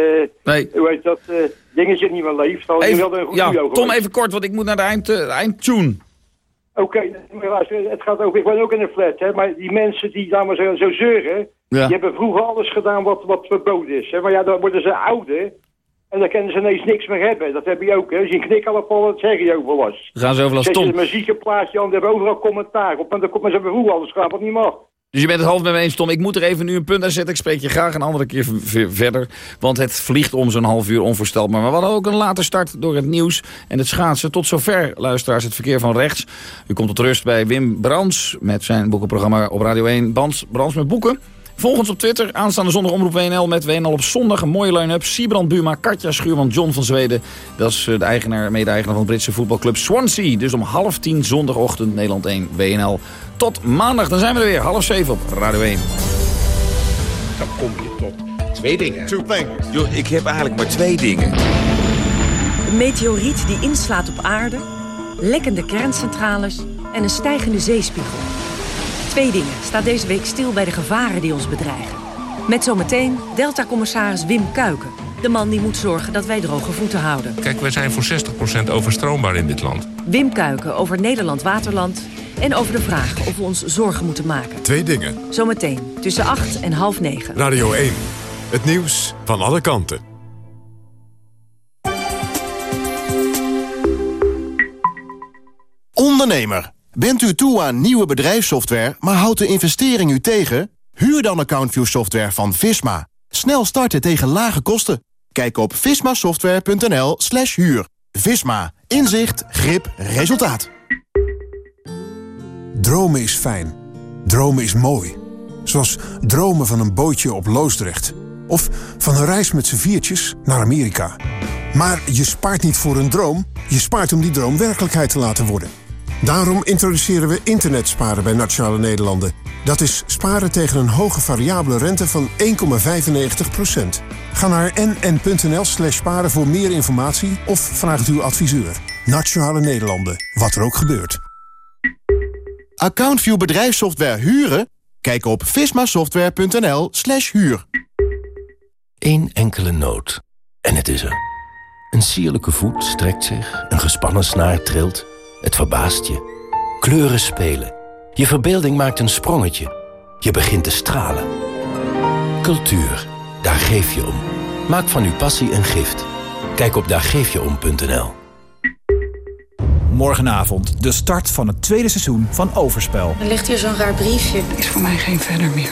Nee. hoe heet dat, eh, dingetje niet meer leeft. Wel een Even, goed ja, Tom, geweest. even kort, want ik moet naar de eind, eh, eindtune. Oké, maar luister, het gaat ook, ik woon ook in een flat, hè, maar die mensen die, we zeggen, zo zeuren, Ja. die hebben vroeger alles gedaan wat, wat verboden is. Hè, maar ja, dan worden ze ouder en dan kunnen ze ineens niks meer hebben. Dat heb je ook, hè. Als je een knik aan dat zeg je overlast. Gaan ze overlast, Zet je Tom. een muziekenplaatje aan, die hebben overal commentaar op. Maar, dan, maar ze hebben vroeger alles gedaan wat niet mag. Dus je bent het half met me eens, Tom. Ik moet er even nu een punt aan zetten. Ik spreek je graag een andere keer verder. Want het vliegt om zo'n half uur onvoorstelbaar. Maar we hadden ook een late start door het nieuws en het schaatsen. Tot zover, luisteraars, het verkeer van rechts. U komt tot rust bij Wim Brands met zijn boekenprogramma op Radio 1. Bans, Brands met boeken. Volg ons op Twitter. Aanstaande zondag omroep WNL met WNL op zondag. Een mooie line-up. Siebrand Buma, Katja Schuurman, John van Zweden. Dat is eh, de eigenaar, mede-eigenaar van de Britse voetbalclub Swansea. Dus om half tien zondagochtend Nederland 1 WNL. Tot maandag, dan zijn we er weer. Half zeven op Radio 1. Dan kom je tot twee dingen. Two things. Yo, ik heb eigenlijk maar twee dingen. Een meteoriet die inslaat op aarde, lekkende kerncentrales en een stijgende zeespiegel. Twee dingen staat deze week stil bij de gevaren die ons bedreigen. Met zometeen Delta-commissaris Wim Kuiken. De man die moet zorgen dat wij droge voeten houden. Kijk, wij zijn voor 60% overstroombaar in dit land. Wim Kuiken over Nederland Waterland en over de vraag of we ons zorgen moeten maken. Twee dingen. Zometeen tussen 8 en half 9. Radio 1. Het nieuws van alle kanten. Ondernemer, bent u toe aan nieuwe bedrijfssoftware, maar houdt de investering u tegen? Huur dan AccountView software van Visma. Snel starten tegen lage kosten. Kijk op vismasoftware.nl slash huur. Visma. Inzicht, grip, resultaat. Dromen is fijn. Dromen is mooi. Zoals dromen van een bootje op Loosdrecht. Of van een reis met z'n viertjes naar Amerika. Maar je spaart niet voor een droom. Je spaart om die droom werkelijkheid te laten worden. Daarom introduceren we internetsparen bij Nationale Nederlanden. Dat is sparen tegen een hoge variabele rente van 1,95%. Ga naar nn.nl slash sparen voor meer informatie of vraag het uw adviseur. Nationale Nederlanden, wat er ook gebeurt. AccountView bedrijfssoftware huren? Kijk op vismasoftware.nl slash huur. Eén enkele noot. En het is er. Een sierlijke voet strekt zich, een gespannen snaar trilt. Het verbaast je. Kleuren spelen. Je verbeelding maakt een sprongetje. Je begint te stralen. Cultuur, daar geef je om. Maak van uw passie een gift. Kijk op daargeefjeom.nl Morgenavond, de start van het tweede seizoen van Overspel. Er ligt hier zo'n raar briefje. Is voor mij geen verder meer.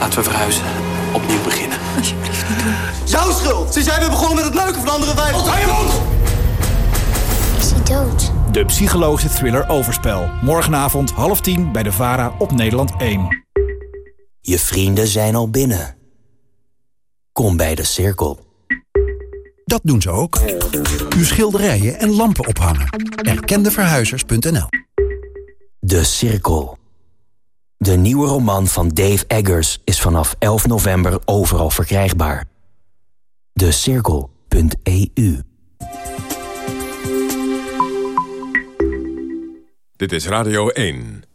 Laten we verhuizen. Opnieuw beginnen. Alsjeblieft niet doen. Jouw schuld! Sinds jij bent begonnen met het leuke van andere wijven. Wat je mond! Is hij dood? De psychologische thriller Overspel. Morgenavond half tien bij de VARA op Nederland 1. Je vrienden zijn al binnen. Kom bij de cirkel. Dat doen ze ook. Uw schilderijen en lampen ophangen. Erkendeverhuizers.nl De Cirkel. De nieuwe roman van Dave Eggers is vanaf 11 november overal verkrijgbaar. Decirkel.eu Dit is Radio 1.